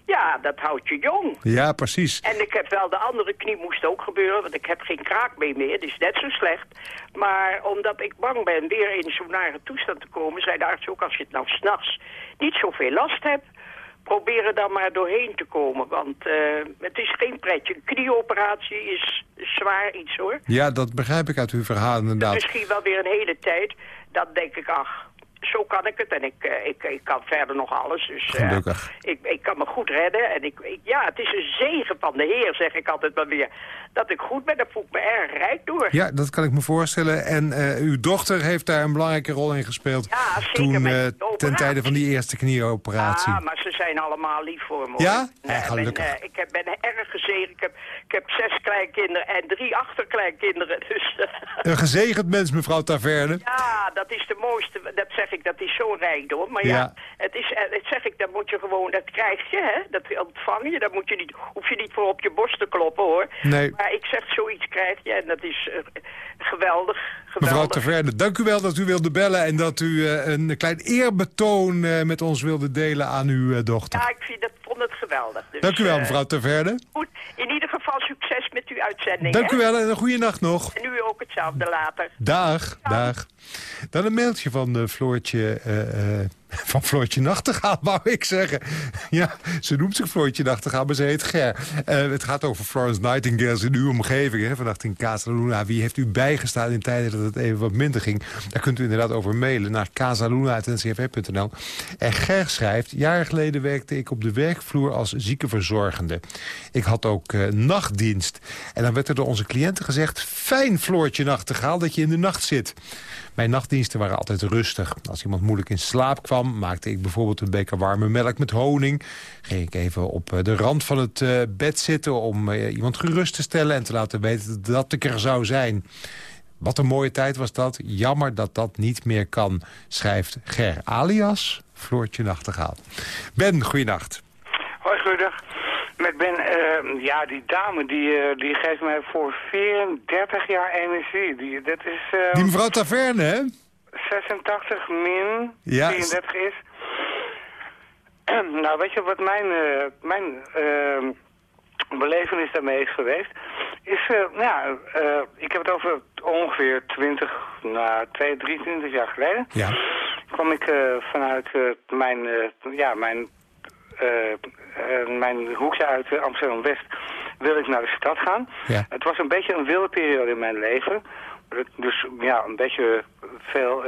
Ja, dat houdt je jong. Ja, precies. En ik heb wel, de andere knie moest ook gebeuren, want ik heb geen kraakbeen meer. Het is net zo slecht. Maar omdat ik bang ben weer in zo'n nare toestand te komen, zei de arts ook, als je het nou s'nachts niet zoveel last hebt, probeer er dan maar doorheen te komen. Want eh, het is geen pretje. Een knieoperatie is zwaar iets hoor. Ja, dat begrijp ik uit uw verhaal inderdaad. Misschien wel weer een hele tijd. Dan denk ik, ach, zo kan ik het. En ik, eh, ik, ik kan verder nog alles. Dus, eh, Gelukkig. ik, ik kan me goed redden. En ik, ik- ja, het is een zegen van de Heer, zeg ik altijd maar weer. Dat ik goed ben, daar voel ik me erg rijk door. Ja, dat kan ik me voorstellen. En eh, uw dochter heeft daar een belangrijke rol in gespeeld... Ja, zeker toen ten tijde van die eerste knieoperatie. Ah, maar ze zijn allemaal lief voor me. hoor. Ja? Ja, ik gelukkig. Ben, ik heb, ben erg gezegend. Ik heb, ik heb zes kleinkinderen en drie achterkleinkinderen. Dus Een gezegend mens, mevrouw Taverne. ja, dat is de mooiste. Dat zeg ik, dat is zo'n rijkdom. Maar ja, Ja. het is, eh, dat zeg ik, dat moet je gewoon, dat krijg je, hè. Dat ontvang je, daar moet je niet, hoef je niet voor op je borst te kloppen, hoor. Nee. Maar ik zeg, zoiets krijg je en dat is eh, geweldig, Mevrouw. Taverne, dank u wel dat u wilde bellen... en dat u eh, een klein eerbetoon eh, met ons wilde delen aan uw eh, dochter. Ja, ik vind dat, vond het geweldig. Dus, dank u wel, mevrouw Taverne. Goed, in ieder geval succes met uw uitzending. Dank hè? u wel en een goede nacht nog. En u ook hetzelfde later. Dag, dag. Dan een mailtje van Floortje... van Floortje Nachtegaal, wou ik zeggen. Ja, ze noemt zich Floortje Nachtegaal, maar ze heet Ger. Eh, het gaat over Florence Nightingales in uw omgeving. Hè, vannacht in Casaluna. Wie heeft u bijgestaan in tijden dat het even wat minder ging? Daar kunt u inderdaad over mailen naar casaluna.ncrv.nl. En Ger schrijft... Jaren geleden werkte ik op de werkvloer als ziekenverzorgende. Ik had ook eh, nachtdienst. En dan werd er door onze cliënten gezegd... Fijn, Floortje Nachtegaal, dat je in de nacht zit. Mijn nachtdiensten waren altijd rustig. Als iemand moeilijk in slaap kwam, maakte ik bijvoorbeeld een beker warme melk met honing. Ging ik even op eh, de rand van het eh, bed zitten om eh, iemand gerust te stellen... en te laten weten dat ik er zou zijn. Wat een mooie tijd was dat. Jammer dat dat niet meer kan, schrijft Ger alias Floortje Nachtegaal. Ben, goeienacht. Hoi, goedendag. Met Ben, eh, ja, die dame die, eh, die geeft mij voor 34 jaar energie. Die, dat is, eh, Die mevrouw Taverne, hè? 86 min Ja, 34 is. nou, weet je wat mijn, mijn uh, belevenis daarmee is geweest? Is, uh, nou ja, uh, ik heb het over ongeveer 20, nou, 2, 23 jaar geleden. Ja. kwam ik vanuit mijn, ja, mijn, mijn hoekje uit Amsterdam-West wil ik naar de stad gaan. Ja. Het was een beetje een wilde periode in mijn leven. Dus ja, een beetje veel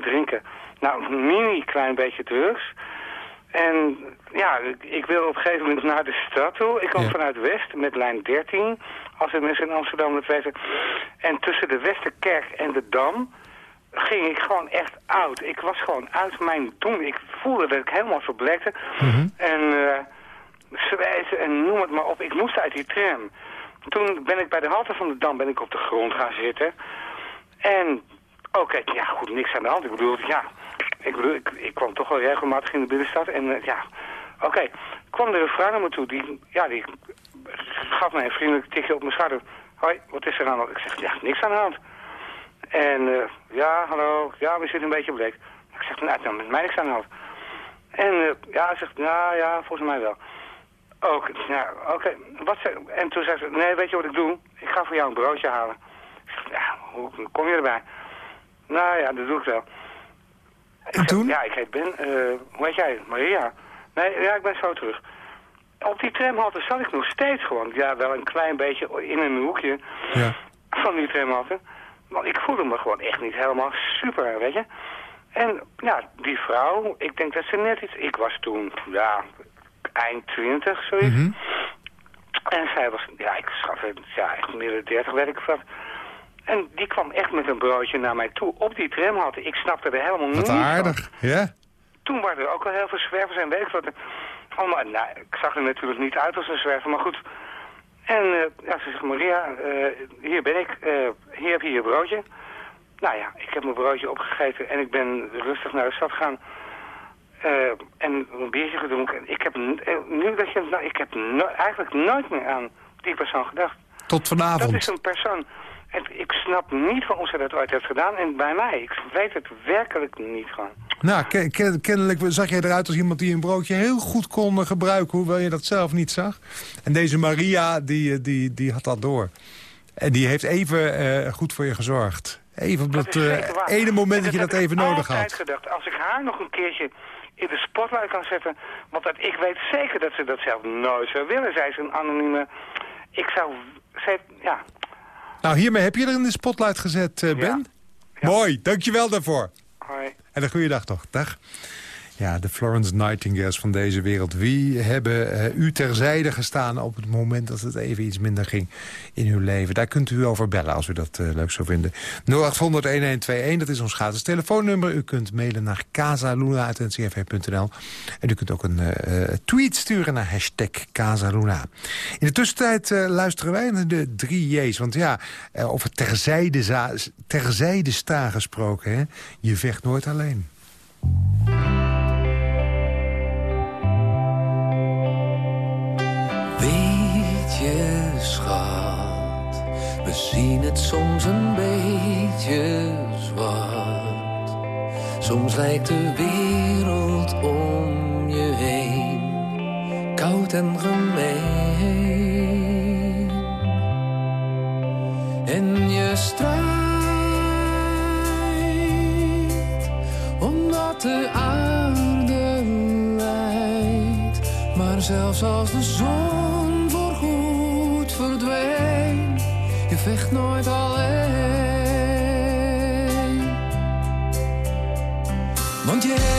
drinken. Nou, een mini klein beetje drugs. En ja, ik, ik wil op een gegeven moment naar de stad toe. Ik kom Ja. vanuit West met lijn 13, als de mensen in Amsterdam het weten. En tussen de Westerkerk en de Dam ging ik gewoon echt oud. Ik was gewoon uit mijn doen. Ik voelde dat ik helemaal verbleekte. En uh, zweten en noem het maar op. Ik moest uit die tram. Toen ben ik bij de halte van de Dam ben ik op de grond gaan zitten. En, oké, ja goed, niks aan de hand. Ik bedoel, ja, ik bedoel, ik, ik kwam toch wel regelmatig in de binnenstad. En uh, ja, oké, kwam er een vrouw naar me toe. Die, ja, die gaf mij een vriendelijk tikje op mijn schouder. Hoi, wat is er aan de hand? Ik zeg, ja, niks aan de hand. En, uh, ja, hallo, ja, we zitten een beetje bleek. Ik zeg, nou, nou met mij niks aan de hand. En, uh, ja, hij zegt, nou ja, volgens mij wel. Oké, ja, oké. Wat ze, en toen zei ze, nee, weet je wat ik doe? Ik ga voor jou een broodje halen. Ik zeg, ja, hoe kom je erbij? Nou ja, dat doe ik wel. Ik En toen? Zeg, ja, ik heet Ben. Uh, hoe heet jij? Maria? Nee, ja, ik ben zo terug. Op die tramhalte zat ik nog steeds gewoon. Ja, wel een klein beetje in een hoekje Ja. van die tramhalte. Want ik voelde me gewoon echt niet helemaal super, weet je. En ja, die vrouw, ik denk dat ze net iets... Ik was toen, ja, eind twintig, zoiets. Mhm. En zij was, ja, ik schat ja, echt midden dertig werd ik wat. En die kwam echt met een broodje naar mij toe op die tramhalte. Ik snapte er helemaal Wat niets van. aardig, ja? Toen waren er ook al heel veel zwervers en weet ik wat. Allemaal, nou, ik zag er natuurlijk niet uit als een zwerver, maar goed. En uh, ja, ze zegt, Maria, uh, hier ben ik, uh, hier heb je je broodje. Nou ja, ik heb mijn broodje opgegeten en ik ben rustig naar de stad gegaan. en een biertje gedronken. Ik heb, nu dat je, nou, ik heb no eigenlijk nooit meer aan die persoon gedacht. Tot vanavond. Dat is een persoon. En ik snap niet waarom ze dat ooit heeft gedaan. En bij mij, ik weet het werkelijk niet gewoon. Nou, ken ken kennelijk zag jij eruit als iemand die een broodje heel goed kon gebruiken... hoewel je dat zelf niet zag. En deze Maria, die, die, die had dat door. En die heeft even uh, goed voor je gezorgd. Even op dat, uh, ene moment dat, je dat even nodig had. Ik heb gedacht, als ik haar nog een keertje in de spotlight kan zetten... want dat, ik weet zeker dat ze dat zelf nooit zou willen. Zij is een anonieme... Ik zou... Zij, ja, nou, hiermee heb je er in de spotlight gezet, uh, Ben. Ja. Ja. Mooi, dankjewel daarvoor. Hoi. En een goede dag toch. Dag. Ja, de Florence Nightingales van deze wereld. Wie hebben uh, u terzijde gestaan op het moment dat het even iets minder ging in uw leven? Daar kunt u over bellen als u dat uh, leuk zou vinden. 0800-1121, dat is ons gratis telefoonnummer. U kunt mailen naar casaluna.ncrv.nl. En u kunt ook een uh, tweet sturen naar hashtag Casaluna. In de tussentijd luisteren wij naar de drie J's. Want ja, over terzijde, terzijde staan gesproken. Hè? Je vecht nooit alleen. Zien het soms een beetje zwart. Soms lijkt de wereld om je heen koud en gemeen. En je strijdt omdat de aarde lijdt. Maar zelfs als de zon voorgoed verdwijnt, vecht nooit alleen. Want je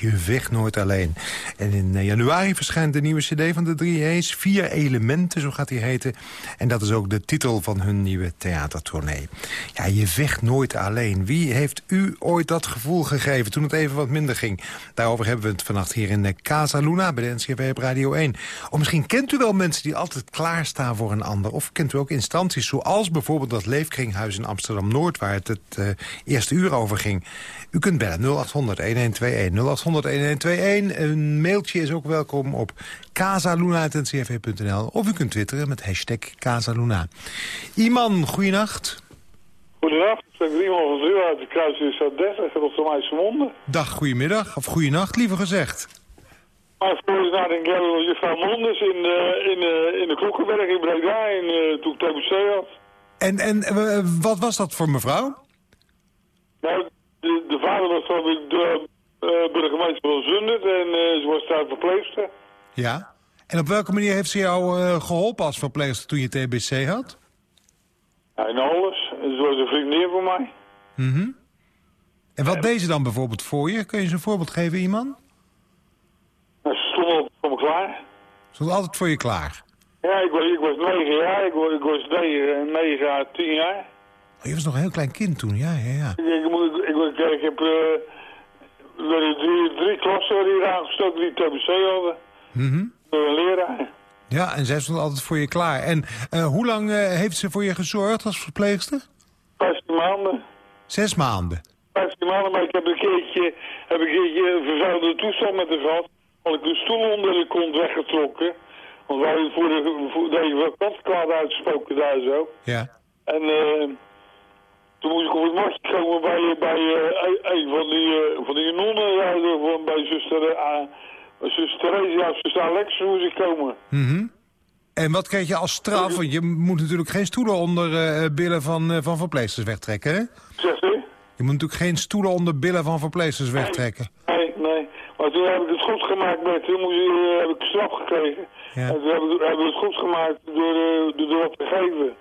Je vecht nooit alleen. En in eh, januari verschijnt de nieuwe cd van de drie J's. Vier elementen, zo gaat die heten. En dat is ook de titel van hun nieuwe theatertournee. Ja, Je vecht nooit alleen. Wie heeft u ooit dat gevoel gegeven toen het even wat minder ging? Daarover hebben we het vannacht hier in Casa Luna bij de NCRV op Radio 1. Of misschien kent u wel mensen die altijd klaarstaan voor een ander. Of kent u ook instanties zoals bijvoorbeeld dat Leefkringhuis in Amsterdam-Noord... waar het het uh, eerste uur over ging. U kunt bellen 0800-1121, 0800-1121. Een mailtje is ook welkom op casaluna.ncrv.nl. Of u kunt twitteren met hashtag Casaluna. Iman, goeienacht. Goedenavond, ik ben Riemann van Driel uit de Kruisweg 30, Rotterdamse Monde. Dag, goedemiddag, of goeienacht, liever gezegd. Maar voor naar de Gerl juffrouw Mondes in de, in, de, in de Kloekenberg in Breda, in, uh, toen ik TBC had. En, en wat was dat voor mevrouw? Nou, de, de vader was van de, burgemeester van Zundert en ze was daar verpleegster. Ja. En op welke manier heeft ze jou geholpen als verpleegster toen je TBC had? Ja, in alles. Ze was een vriendin van mij. Mm -hmm. En wat deed ze dan bijvoorbeeld voor je? Kun je eens een voorbeeld geven, iemand? Ze stond altijd voor me klaar. Ze stond altijd voor je klaar? Ja, ik was, ik was negen jaar. Ik was, ik was negen, negen jaar, tien jaar. Oh, je was nog een heel klein kind toen, ja, ja, ja. Ik, ik, ik, ik, ik heb uh, drie, drie klassen hier aangestoken die TBC hadden. Mm -hmm. Door een leraar. Ja, en zij stond altijd voor je klaar. En uh, hoe lang uh, heeft ze voor je gezorgd als verpleegster? 15 maanden. Zes maanden? 15 maanden, maar ik heb een keertje, heb een keertje een vervuilde toestand met haar gehad. Had ik de stoel onder de kont weggetrokken. Want wij voor de, voor, dat je wel katkwaad uitspoken daar zo. Ja. En uh, toen moest ik op het matje komen bij, bij uh, een van die, uh, van die nonnen, ja, van, bij zuster, uh, zuster Theresia, zuster Alex moest ik komen. Mm -hmm. En wat kreeg je als straf? Want je moet natuurlijk geen stoelen onder uh, billen van, uh, van verpleegsters wegtrekken, hè? Zegt u? Je moet natuurlijk geen stoelen onder billen van verpleegsters wegtrekken. Nee, nee. Maar toen heb ik het goed gemaakt met, toen moest, uh, heb ik straf gekregen. Ja. En toen hebben we, het goed gemaakt door, door wat te geven.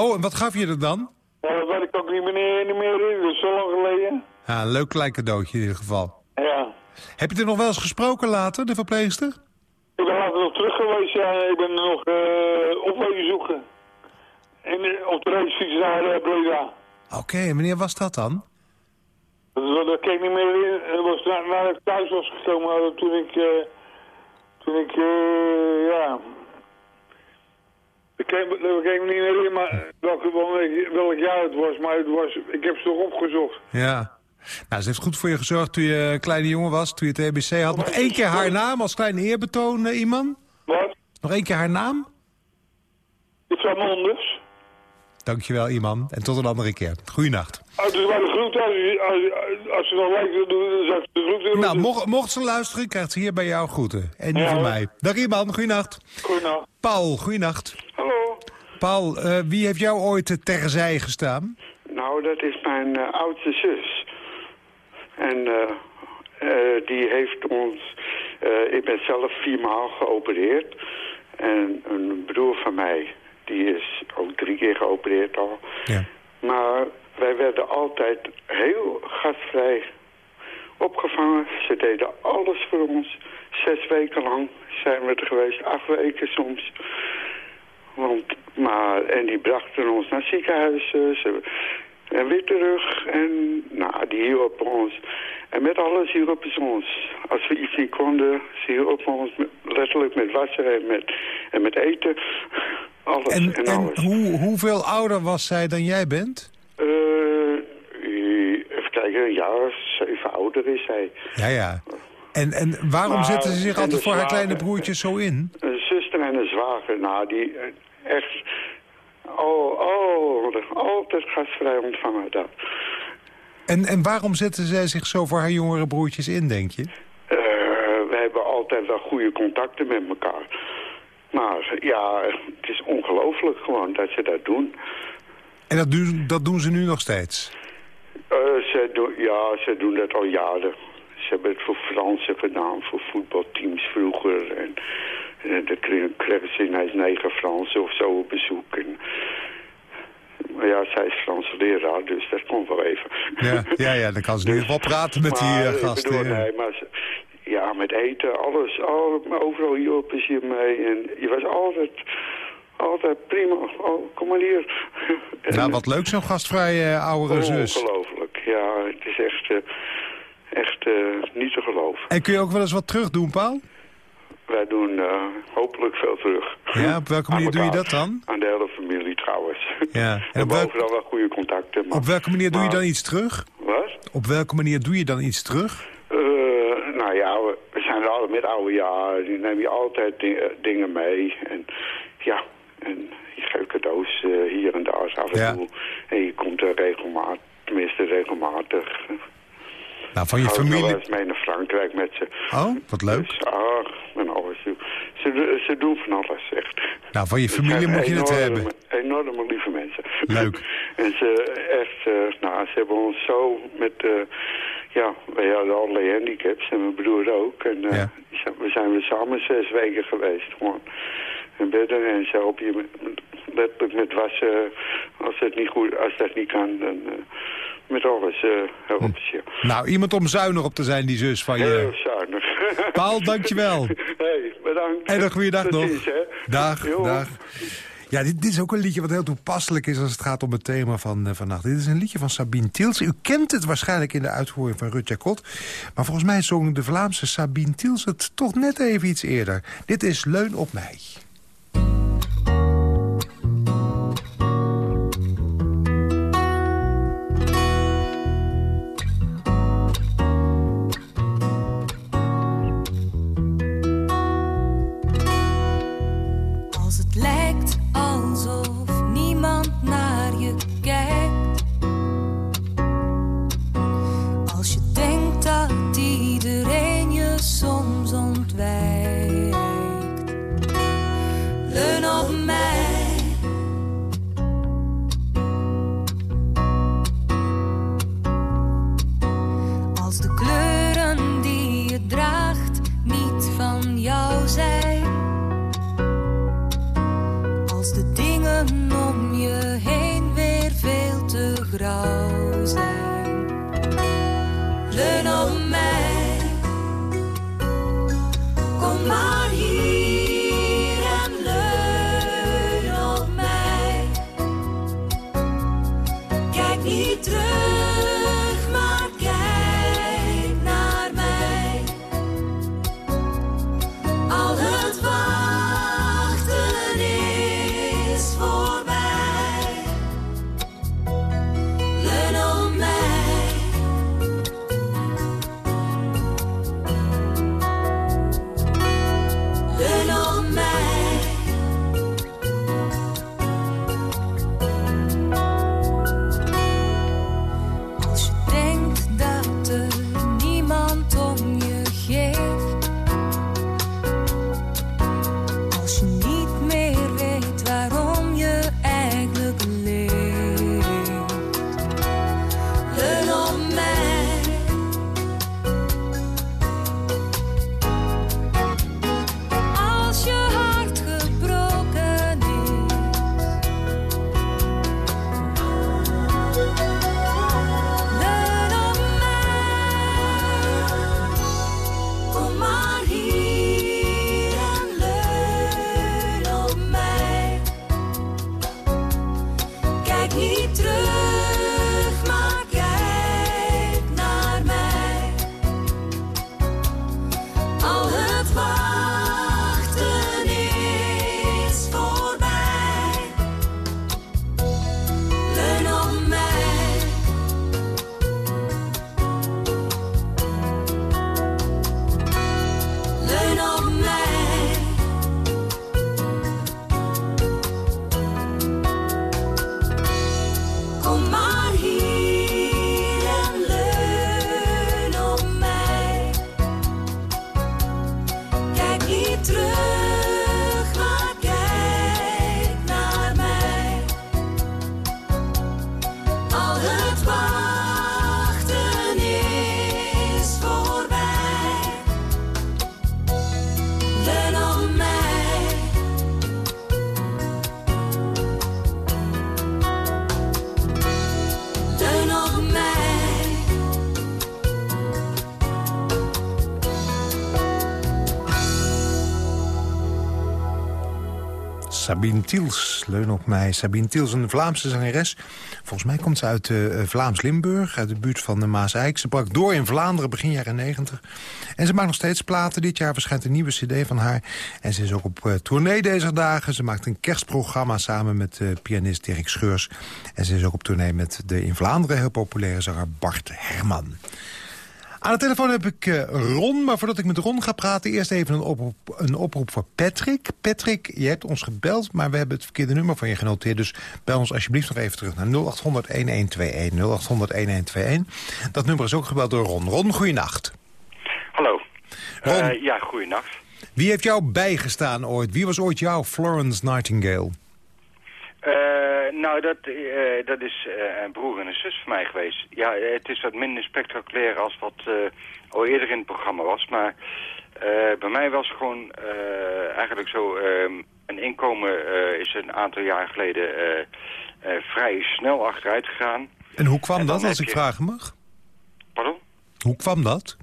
Oh, en wat gaf je er dan? Ja, dat weet ik ook niet meer, niet meer in, dat is zo lang geleden. Ja, een leuk klein cadeautje in ieder geval. Ja. Heb je er nog wel eens gesproken later, de verpleegster? Ik ben later nog terug geweest, ja. Ik ben nog uh, opwegen zoeken. En, op de racefiets naar uh, Breda. Oké, okay, en wanneer was dat dan? Dat, dat keek niet meer in. Dat was na, nadat ik thuis was gekomen, toen ik... Uh, toen ik, ja... Ik keek me niet meer in, maar welke, welk, jaar het was. Maar het was, ik heb ze toch opgezocht. Ja. Nou, ze heeft goed voor je gezorgd toen je een kleine jongen was, toen je het EBC had. Nog één keer haar naam als klein eerbetoon, uh, iemand? Wat? Nog één keer haar naam? Juffrouw Monders. Dankjewel, Iman. En tot een andere keer. Goeienacht. Oh, dus bij de als, als, als ze nog lijkt, dan zou de. Nou, mocht, mocht ze luisteren, krijgt ze hier bij jou groeten. En die ja, van mij. Dag Iman, goeienacht. Goeienacht. Paul, goeienacht. Paul, uh, wie heeft jou ooit terzij gestaan? Nou, dat is mijn uh, oudste zus. En die heeft ons... Ik ben zelf viermaal geopereerd. En een broer van mij, die is ook drie keer geopereerd al. Ja. Maar wij werden altijd heel gastvrij opgevangen. Ze deden alles voor ons. Zes weken lang zijn we er geweest. Acht weken soms. Want, maar, en die brachten ons naar ziekenhuizen. Ze, en weer terug. En nou, die hielpen ons. En met alles hielpen ze ons. Als we iets niet konden, ze hielpen ons met, letterlijk met wassen en met, en met eten. Alles en, en, en alles. hoe, hoeveel ouder was zij dan jij bent? Uh, even kijken, een jaar of zeven ouder is zij. Ja, ja. En, en waarom Maar- zetten ze zich altijd voor haar kleine broertjes zo in? En een zwager, nou, die eh, echt... Oh, oh, altijd gastvrij ontvangen dat. En, en waarom zetten zij zich zo voor haar jongere broertjes in, denk je? Eh, we hebben altijd wel goede contacten met elkaar. Maar ja, het is ongelooflijk gewoon dat ze dat doen. En dat doen, dat doen ze nu nog steeds? Eh, ze doen, ja, ze doen dat al jaren. Ze hebben het voor Fransen gedaan, voor voetbalteams vroeger. En, kregen ze ineens negen Fransen of zo op bezoek. En Maar ja, zij is Franse leraar, dus dat komt wel even. Ja, ja, ja, dan kan ze in ieder geval praten met die Maar, eh, ik gasten. bedoel, ja. nee, maar ze- ja, met eten, alles, al, overal hier op plezier mee. En je was altijd, altijd prima. Oh, kom maar hier. En, Nou, wat leuk zo'n gastvrije eh, oudere zus. Ongelooflijk, ja. Het is echt, eh, echt eh, niet te geloven. En kun je ook wel eens wat terug doen, Paul? Wij doen eh, hopelijk veel terug. Ja, op welke manier doe je dat dan? Aan de hele familie trouwens. Ja. We En op, hebben welk- wel goede contacten. Maar, op welke manier doe je dan iets terug? Wat? Op welke manier doe je dan iets terug? Eh, nou ja, we, zijn er al met oude jaren. Die neem je altijd di- eh, dingen mee. En ja, en je geeft cadeaus hier en daar af en Ja. toe. En je komt er regelmatig, tenminste regelmatig. Nou, van je Ga ook nog wel familie... eens mee naar Frankrijk met ze. Oh, wat leuk. Dus, ach, en alles. Ze, ze doen van alles, echt. Nou, van je familie moet je het hebben. Enorme lieve mensen. Leuk. en ze echt, eh, nou, ze hebben ons zo met, eh, ja, wij hadden allerlei handicaps en mijn broer ook. En eh, we zijn we samen zes weken geweest, gewoon. In bedden en ze helpen je met, met- letterlijk met wassen. Als het niet goed, als dat niet kan, dan eh, met alles helpen ze je. Nou, iemand om zuinig op te zijn, die zus van Heel je. zuinig. Paul, dankjewel. Hey, bedankt. En een goede dag nog. Dag, Jo. dag. Ja, dit, dit is ook een liedje wat heel toepasselijk is als het gaat om het thema van eh, vannacht. Dit is een liedje van Sabine Tiels. U kent het waarschijnlijk in de uitvoering van Rut Jacot. Maar volgens mij zong de Vlaamse Sabine Tiels het toch net even iets eerder. Dit is Leun op mij. Sabine Tiels. Leun op mij. Sabine Tiels, een Vlaamse zangeres. Volgens mij komt ze uit eh, Vlaams-Limburg, uit de buurt van de Maas-Eik. Ze brak door in Vlaanderen begin jaren 90. En ze maakt nog steeds platen. Dit jaar verschijnt een nieuwe cd van haar. En ze is ook op uh, tournee deze dagen. Ze maakt een kerstprogramma samen met uh, pianist Dirk Scheurs. En ze is ook op tournee met de in Vlaanderen heel populaire zanger Bart Herman. Aan de telefoon heb ik uh, Ron, maar voordat ik met Ron ga praten... eerst even een oproep, een oproep voor Patrick. Patrick, je hebt ons gebeld, maar we hebben het verkeerde nummer van je genoteerd. Dus bel ons alsjeblieft nog even terug naar 0800-1121. 0800-1121. Dat nummer is ook gebeld door Ron. Ron, goeienacht. Hallo. Ron. Uh, ja, goeienacht. Wie heeft jou bijgestaan ooit? Wie was ooit jouw Florence Nightingale? Uh, nou, dat, uh, dat is uh, een broer en een zus van mij geweest. Ja, het is wat minder spectaculair als wat al eerder in het programma was. Maar bij mij was gewoon eigenlijk zo... ehm, een inkomen is een aantal jaar geleden vrij snel achteruit gegaan. En hoe kwam En dat, als ik je- vragen mag? Pardon? Hoe kwam dat?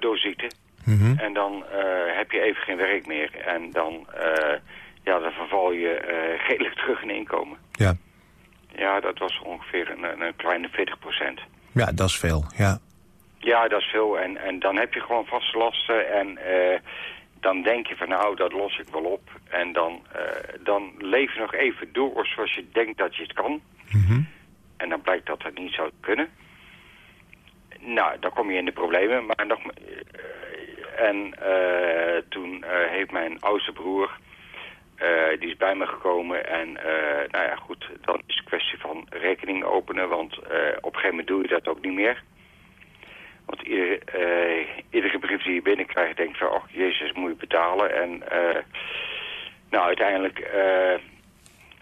door ziekte. Mhm. En dan eh, heb je even geen werk meer. En dan, eh, ja, dan verval je redelijk terug in inkomen. Ja. Ja, dat was ongeveer een, een, kleine 40 procent. Ja, dat is veel, ja. Ja, dat is veel. En, en dan heb je gewoon vaste lasten. En eh, dan denk je van nou, dat los ik wel op. En dan, eh, dan leef je nog even door zoals je denkt dat je het kan. En dan blijkt dat dat niet zou kunnen. Nou, dan kom je in de problemen. Maar nog, en toen heeft mijn oudste broer, die is bij me gekomen. En eh, nou ja, goed, dan is het kwestie van rekening openen. Want eh, op een gegeven moment doe je dat ook niet meer. Want iedere, eh, brief die je binnenkrijgt, denk je van, oh jezus, moet je betalen. En eh, nou, uiteindelijk, eh,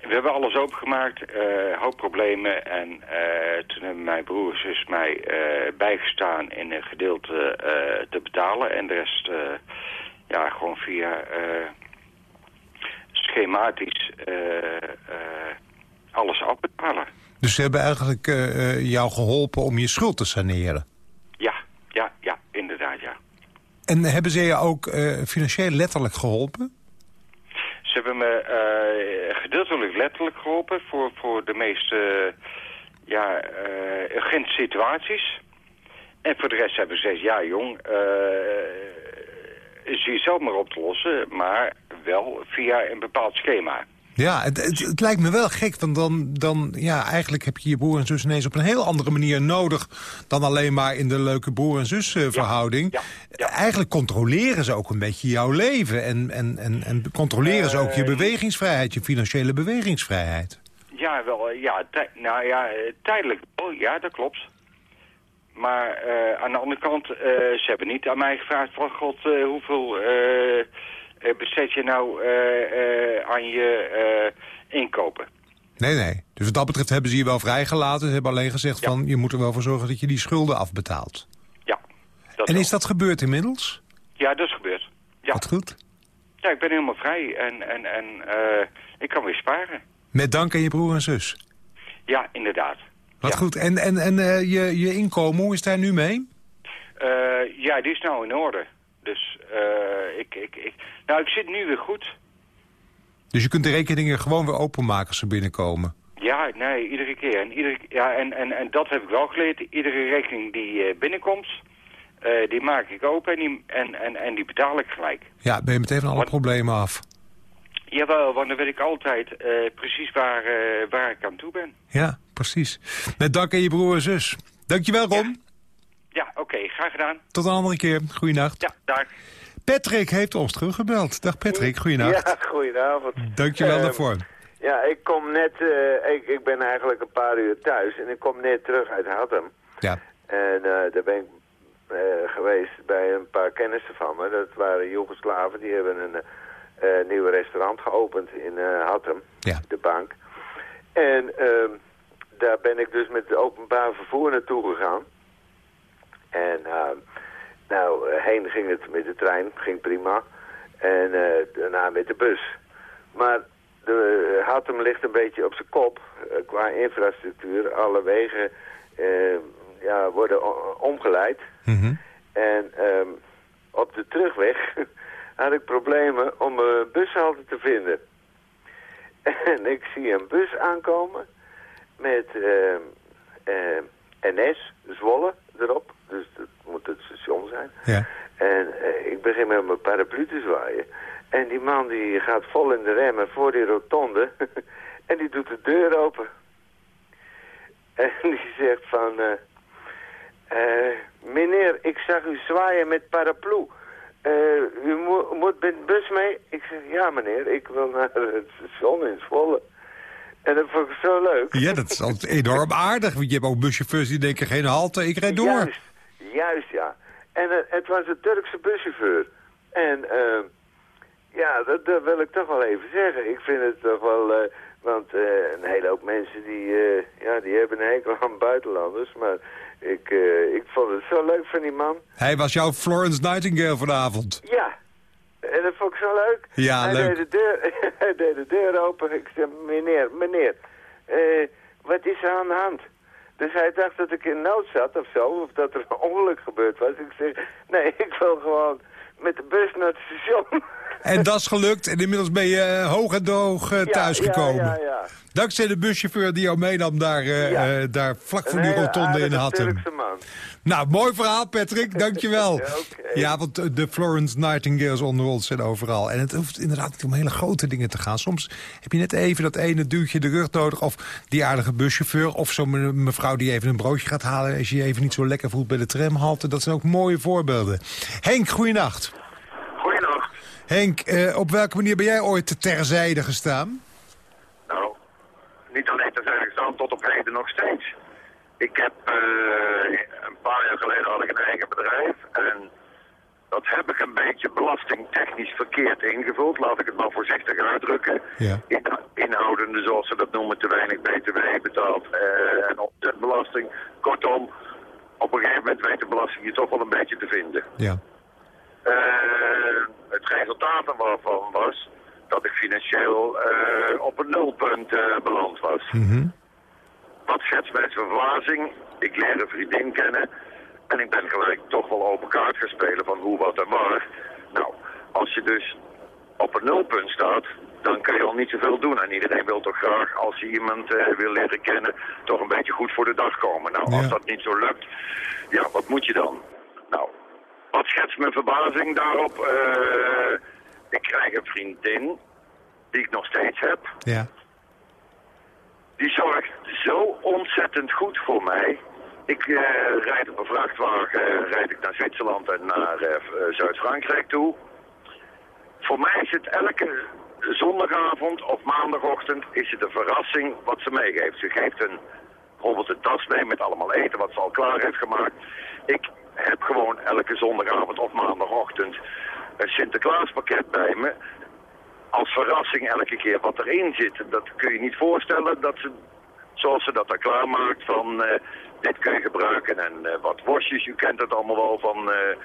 we hebben alles opengemaakt, eh hoop problemen. En eh, toen hebben mijn broer en zus mij eh, bijgestaan in een gedeelte eh, te betalen. En de rest, eh, ja, gewoon via eh, schematisch eh, eh, alles afbetalen. Dus ze hebben eigenlijk eh, jou geholpen om je schuld te saneren. Ja, ja, ja, inderdaad, ja. En hebben ze je ook financieel letterlijk geholpen? Ze hebben me gedeeltelijk letterlijk geholpen voor, voor de meest eh, ja, urgente situaties. En voor de rest hebben ze gezegd, ja jong, zie je zelf maar op te lossen, maar wel via een bepaald schema. Ja, het, het, het lijkt me wel gek, want dan, dan ja, eigenlijk heb je je broer en zus ineens op een heel andere manier nodig dan alleen maar in de leuke broer en zus eh, verhouding. Eigenlijk controleren ze ook een beetje jouw leven en, en, en, en controleren ze ook je Eh, bewegingsvrijheid, je financiële bewegingsvrijheid. Ja, wel, eh, ja, nou ja, tijdelijk wel, ja, dat klopt. Maar aan de andere kant, ze hebben niet aan mij gevraagd van, god, hoeveel besteed je nou eh, eh, aan je eh, inkopen? Nee, nee. Dus wat dat betreft hebben ze je wel vrijgelaten. Ze hebben alleen gezegd van, je moet er wel voor zorgen dat je die schulden afbetaalt. Ja. en is dat gebeurd inmiddels? Ja, dat is gebeurd. Ja. Wat goed. Ja, ik ben helemaal vrij en, en, en eh, ik kan weer sparen. Met dank aan je broer en zus. Ja, inderdaad. Wat goed. En, en, en eh, je, je inkomen, hoe is daar nu mee? Eh, ja, die is nou in orde. Dus eh, ik, ik, ik, nou, ik zit nu weer goed. Dus je kunt de rekeningen gewoon weer openmaken als ze binnenkomen. Ja, nee, iedere keer. En, iedere, ja, en, en, en dat heb ik wel geleerd. Iedere rekening die eh, binnenkomt, eh, die maak ik open en die, en, en, en die betaal ik gelijk. Ja, ben je meteen van alle problemen af. Jawel, want dan weet ik altijd precies waar, waar ik aan toe ben. Ja, precies. Met dank aan je broer en zus. Dankjewel, Ron. Ja, oké, graag gedaan. Tot een andere keer. Goeienacht. Ja, dag. Patrick heeft ons teruggebeld. Dag Patrick, goeienacht. Ja, goedenavond. Dankjewel Ehm, daarvoor. Ja, ik kom net, eh, ik, ik ben eigenlijk een paar uur thuis en ik kom net terug uit Hattem. Ja. En eh, daar ben ik eh, geweest bij een paar kennissen van me. Dat waren Joegoslaven, die hebben een eh, nieuw restaurant geopend in eh Hattem, Ja. de bank. En ehm, daar ben ik dus met het openbaar vervoer naartoe gegaan. En ehm, nou, heen ging het met de trein, ging prima. En eh, daarna met de bus. Maar de eh, Hattem ligt een beetje op zijn kop eh, qua infrastructuur. Alle wegen eh, ja, worden omgeleid. En ehm, op de terugweg had ik problemen om een bushalte te vinden. En ik zie een bus aankomen met ehm, ehm, NS Zwolle erop. Dus dat moet het station zijn. Ja. En eh, ik begin met mijn paraplu te zwaaien. En die man die gaat vol in de remmen voor die rotonde. en die doet de deur open. En die zegt van... eh, eh, meneer, ik zag u zwaaien met paraplu. U mo- moet met de bus mee? Ik zeg, ja meneer, ik wil naar het station in Zwolle. En dat vond ik zo leuk. Ja, dat is altijd enorm aardig. Want je hebt ook buschauffeurs die denken geen halte, ik rijd door. Juist, juist ja. En eh, het was een Turkse buschauffeur. En eh, ja, dat, dat wil ik toch wel even zeggen. Ik vind het toch wel... eh, want eh, een hele hoop mensen die, ja, die hebben een hekel aan buitenlanders. Maar ik, eh, ik vond het zo leuk van die man. Hij was jouw Florence Nightingale vanavond. Ja, en dat vond ik zo leuk. Ja, hij leuk. Deed de deur, hij deed de deur open. Ik zei, meneer, meneer, wat is er aan de hand? Dus hij dacht dat ik in nood zat of zo, of dat er een ongeluk gebeurd was. Ik zeg, nee, ik wil gewoon met de bus naar het station. En dat is gelukt. En inmiddels ben je eh, hoog en droog eh, thuisgekomen. Ja, ja, ja. Dankzij de buschauffeur die jou meenam daar, eh, daar vlak voor die rotonde in Hattem. Nou, mooi verhaal Patrick, dankjewel. Ja. Ja, want de Florence Nightingales onder ons zijn overal. En het hoeft inderdaad niet om hele grote dingen te gaan. Soms heb je net even dat ene duwtje de rug nodig. Of die aardige buschauffeur. Of zo'n me- mevrouw die even een broodje gaat halen... als je je even niet zo lekker voelt bij de tramhalte. Dat zijn ook mooie voorbeelden. Henk, goeienacht. Henk, eh, op welke manier ben jij ooit terzijde gestaan? Nou, niet alleen te zeggen gestaan, tot op heden nog steeds. Ik heb eh, een paar jaar geleden had ik een eigen bedrijf en dat heb ik een beetje belastingtechnisch verkeerd ingevuld, laat ik het maar voorzichtig uitdrukken. Ja. In- inhoudende, zoals ze dat noemen, te weinig btw betaald eh, en opzetbelasting. Kortom, op een gegeven moment weet de belasting je toch wel een beetje te vinden. Ja. Eh, het resultaat daarvan was dat ik financieel eh, op een nulpunt eh, beland was. Wat schetst mij zijn verbazing? Ik leer een vriendin kennen en ik ben gelijk toch wel open kaart gaan spelen van hoe, wat en waar. Nou, als je dus op een nulpunt staat, dan kan je al niet zoveel doen. En iedereen wil toch graag, als je iemand wil leren kennen, toch een beetje goed voor de dag komen. Nou, als dat niet zo lukt, ja, wat moet je dan? Nou, wat schetst mijn verbazing daarop? Eh, ik krijg een vriendin, die ik nog steeds heb. Ja. Die zorgt zo ontzettend goed voor mij. Ik eh, rijd op een vrachtwagen, eh, rijd ik naar Zwitserland en naar Zuid-Frankrijk toe. Voor mij is het elke zondagavond of maandagochtend is het een verrassing wat ze meegeeft. Ze geeft een, bijvoorbeeld een tas mee met allemaal eten wat ze al klaar heeft gemaakt. Ik heb gewoon elke zondagavond of maandagochtend een Sinterklaaspakket bij me. Als verrassing elke keer wat erin zit. Dat kun je niet voorstellen dat ze, zoals ze dat daar klaarmaakt van eh, dit kun je gebruiken. En eh, wat worstjes, u kent het allemaal wel van eh,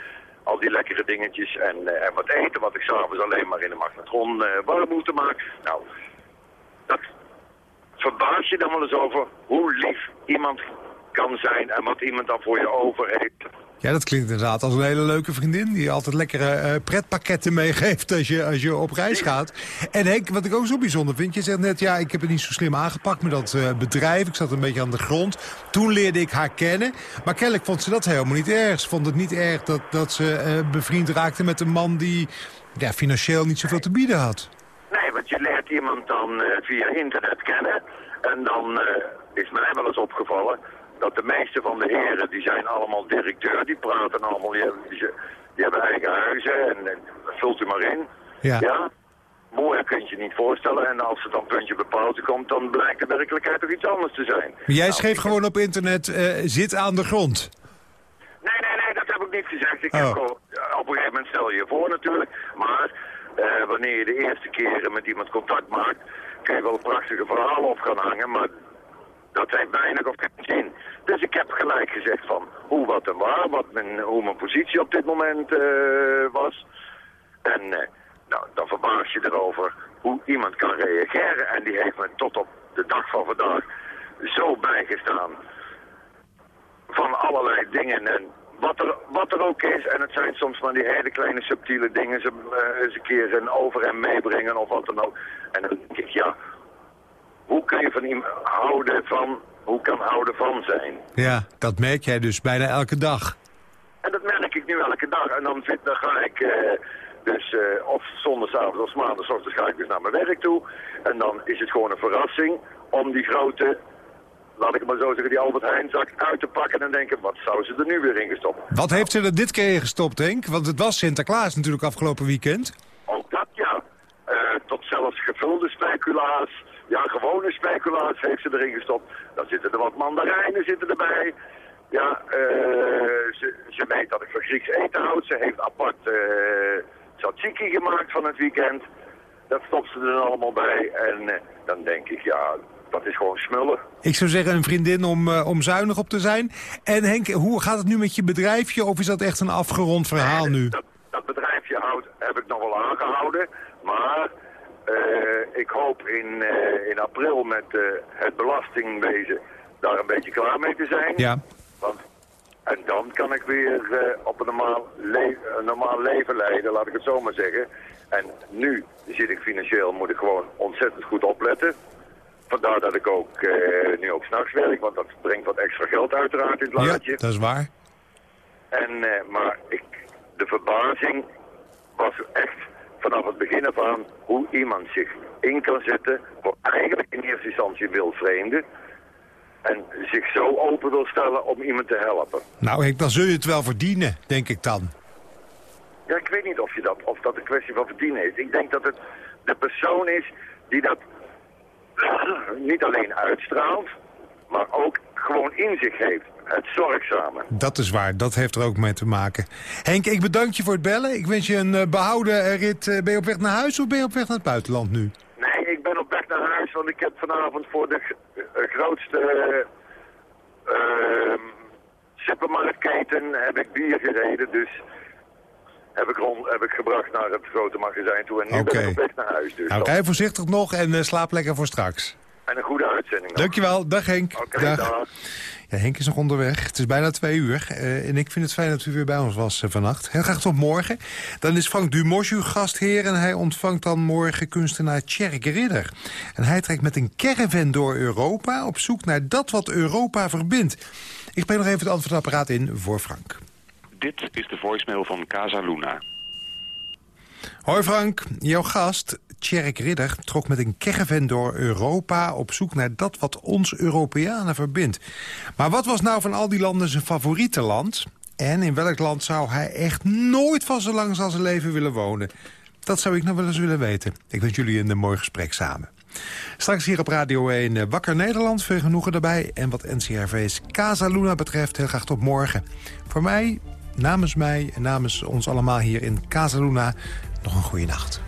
al die lekkere dingetjes. En, wat eten wat ik s'avonds alleen maar in de magnetron warm moet maken. Nou, dat verbaas je dan wel eens over hoe lief iemand kan zijn en wat iemand dan voor je over heeft. Ja, dat klinkt inderdaad als een hele leuke vriendin... die altijd lekkere eh, pretpakketten meegeeft als je, als je op reis gaat. En Henk, wat ik ook zo bijzonder vind... je zegt net, ja, ik heb het niet zo slim aangepakt met dat eh, bedrijf. Ik zat een beetje aan de grond. Toen leerde ik haar kennen. Maar kennelijk vond ze dat helemaal niet erg. Ze vond het niet erg dat, dat ze eh, bevriend raakte met een man... die ja, financieel niet zoveel te bieden had. Nee, want je leert iemand dan via internet kennen. En dan is mij wel eens opgevallen dat de meeste van de heren, die zijn allemaal directeur. Die praten allemaal, die, hebben- die, die hebben eigen huizen en, en vult u maar in. Ja. Mooier kun je je niet voorstellen. En als er dan puntje pauze komt, dan blijkt de werkelijkheid toch iets anders te zijn. Maar jij schreef gewoon op internet, eh, zit aan de grond. Nee, nee, nee, dat heb ik niet gezegd. Ik Oh. heb gewoon, ja, op een gegeven moment stel je je voor natuurlijk. Maar eh, wanneer je de eerste keren met iemand contact maakt, kun je wel prachtige verhalen op gaan hangen. Maar dat heeft weinig of geen zin. Dus ik heb gelijk gezegd van hoe, wat en waar, wat mijn, hoe mijn positie op dit moment eh, was. En eh, nou, dan verbaas je erover hoe iemand kan reageren. En die heeft me tot op de dag van vandaag zo bijgestaan van allerlei dingen. En wat er, wat er ook is, en het zijn soms maar die hele kleine subtiele dingen, ze, eens een keer een over en meebrengen of wat dan ook. En dan denk ik, ja, hoe kun je van iemand houden van, hoe kan houden van zijn? Ja, dat merk jij dus bijna elke dag. En dat merk ik nu elke dag. En dan, vind, dan ga ik dus eh, of zondagavond of maandagochtend ga ik dus naar mijn werk toe. En dan is het gewoon een verrassing om die grote, laat ik het maar zo zeggen, die Albert Heijnzak uit te pakken en denken, wat zou ze er nu weer in gestopt? Wat heeft ze er dit keer in gestopt, Henk? Want het was Sinterklaas natuurlijk afgelopen weekend. Ook dat ja. Eh, tot zelfs gevulde speculaas. Ja, gewone speculaas heeft ze erin gestopt. Dan zitten er wat mandarijnen zitten erbij. Ja, eh, ze, ze weet dat ik van Grieks eten houd. Ze heeft apart eh tzatziki gemaakt van het weekend. Dat stopt ze er allemaal bij. En eh, dan denk ik, ja, dat is gewoon smullen. Ik zou zeggen een vriendin om, om zuinig op te zijn. En Henk, hoe gaat het nu met je bedrijfje? Of is dat echt een afgerond verhaal nu? Dat, dat bedrijfje houd, heb ik nog wel aangehouden. Maar eh, ik hoop in, eh, in april met eh, het belastingwezen daar een beetje klaar mee te zijn. Ja. Want, en dan kan ik weer op een normaal, le- een normaal leven leiden, laat ik het zo maar zeggen. En nu zit ik financieel, moet ik gewoon ontzettend goed opletten. Vandaar dat ik ook nu ook s'nachts werk, want dat brengt wat extra geld uiteraard in het Ja, laadje. dat is waar. En, maar ik, de verbazing was echt vanaf het begin af aan hoe iemand zich in kan zetten voor eigenlijk in eerste instantie wildvreemden. En zich zo open wil stellen om iemand te helpen. Nou Henk, dan zul je het wel verdienen, denk ik dan. Ja, ik weet niet of, je dat, of dat een kwestie van verdienen is. Ik denk dat het de persoon is die dat niet alleen uitstraalt, maar ook gewoon in zich heeft. Het zorgzame. Dat is waar, dat heeft er ook mee te maken. Henk, ik bedank je voor het bellen. Ik wens je een eh, behouden eh, rit. Eh, ben je op weg naar huis of ben je op weg naar het buitenland nu? Nee, ik ben op weg naar huis, want ik heb vanavond voor de grootste eh, ehm, supermarktketen heb ik bier gereden. Dus heb ik, rond, heb ik gebracht naar het grote magazijn toe. En nu ben ik op weg naar huis. Dus Nou, rij voorzichtig nog en slaap lekker voor straks. En een goede uitzending. nog. Dankjewel, dag Henk. Dag. Ja, Henk is nog onderweg. Het is bijna twee uur. eh, en ik vind het fijn dat u weer bij ons was eh, vannacht. Heel graag tot morgen. Dan is Frank Dumos uw gastheer. En hij ontvangt dan morgen kunstenaar Tjerk Ridder. En hij trekt met een caravan door Europa... op zoek naar dat wat Europa verbindt. Ik breng nog even het antwoordapparaat in voor Frank. Dit is de voicemail van Casa Luna. Hoi Frank, jouw gast, Tjerk Ridder, trok met een caravan door Europa... op zoek naar dat wat ons Europeanen verbindt. Maar wat was nou van al die landen zijn favoriete land? En in welk land zou hij echt nooit van zo lang als zijn leven willen wonen? Dat zou ik nou wel eens willen weten. Ik wens jullie een eh, mooi gesprek samen. Straks hier op Radio 1 eh, Wakker Nederland, veel genoegen daarbij. En wat NCRV's Casa Luna betreft, heel graag tot morgen. Voor mij, namens mij en namens ons allemaal hier in Casa Luna... nog een goede nacht.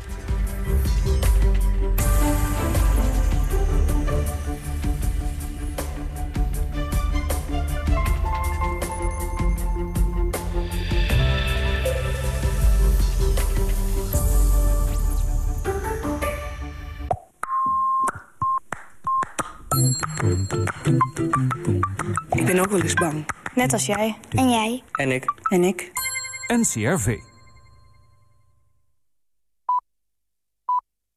Ik ben ook wel eens bang. Net als jij. En jij. En ik. En ik. NCRV.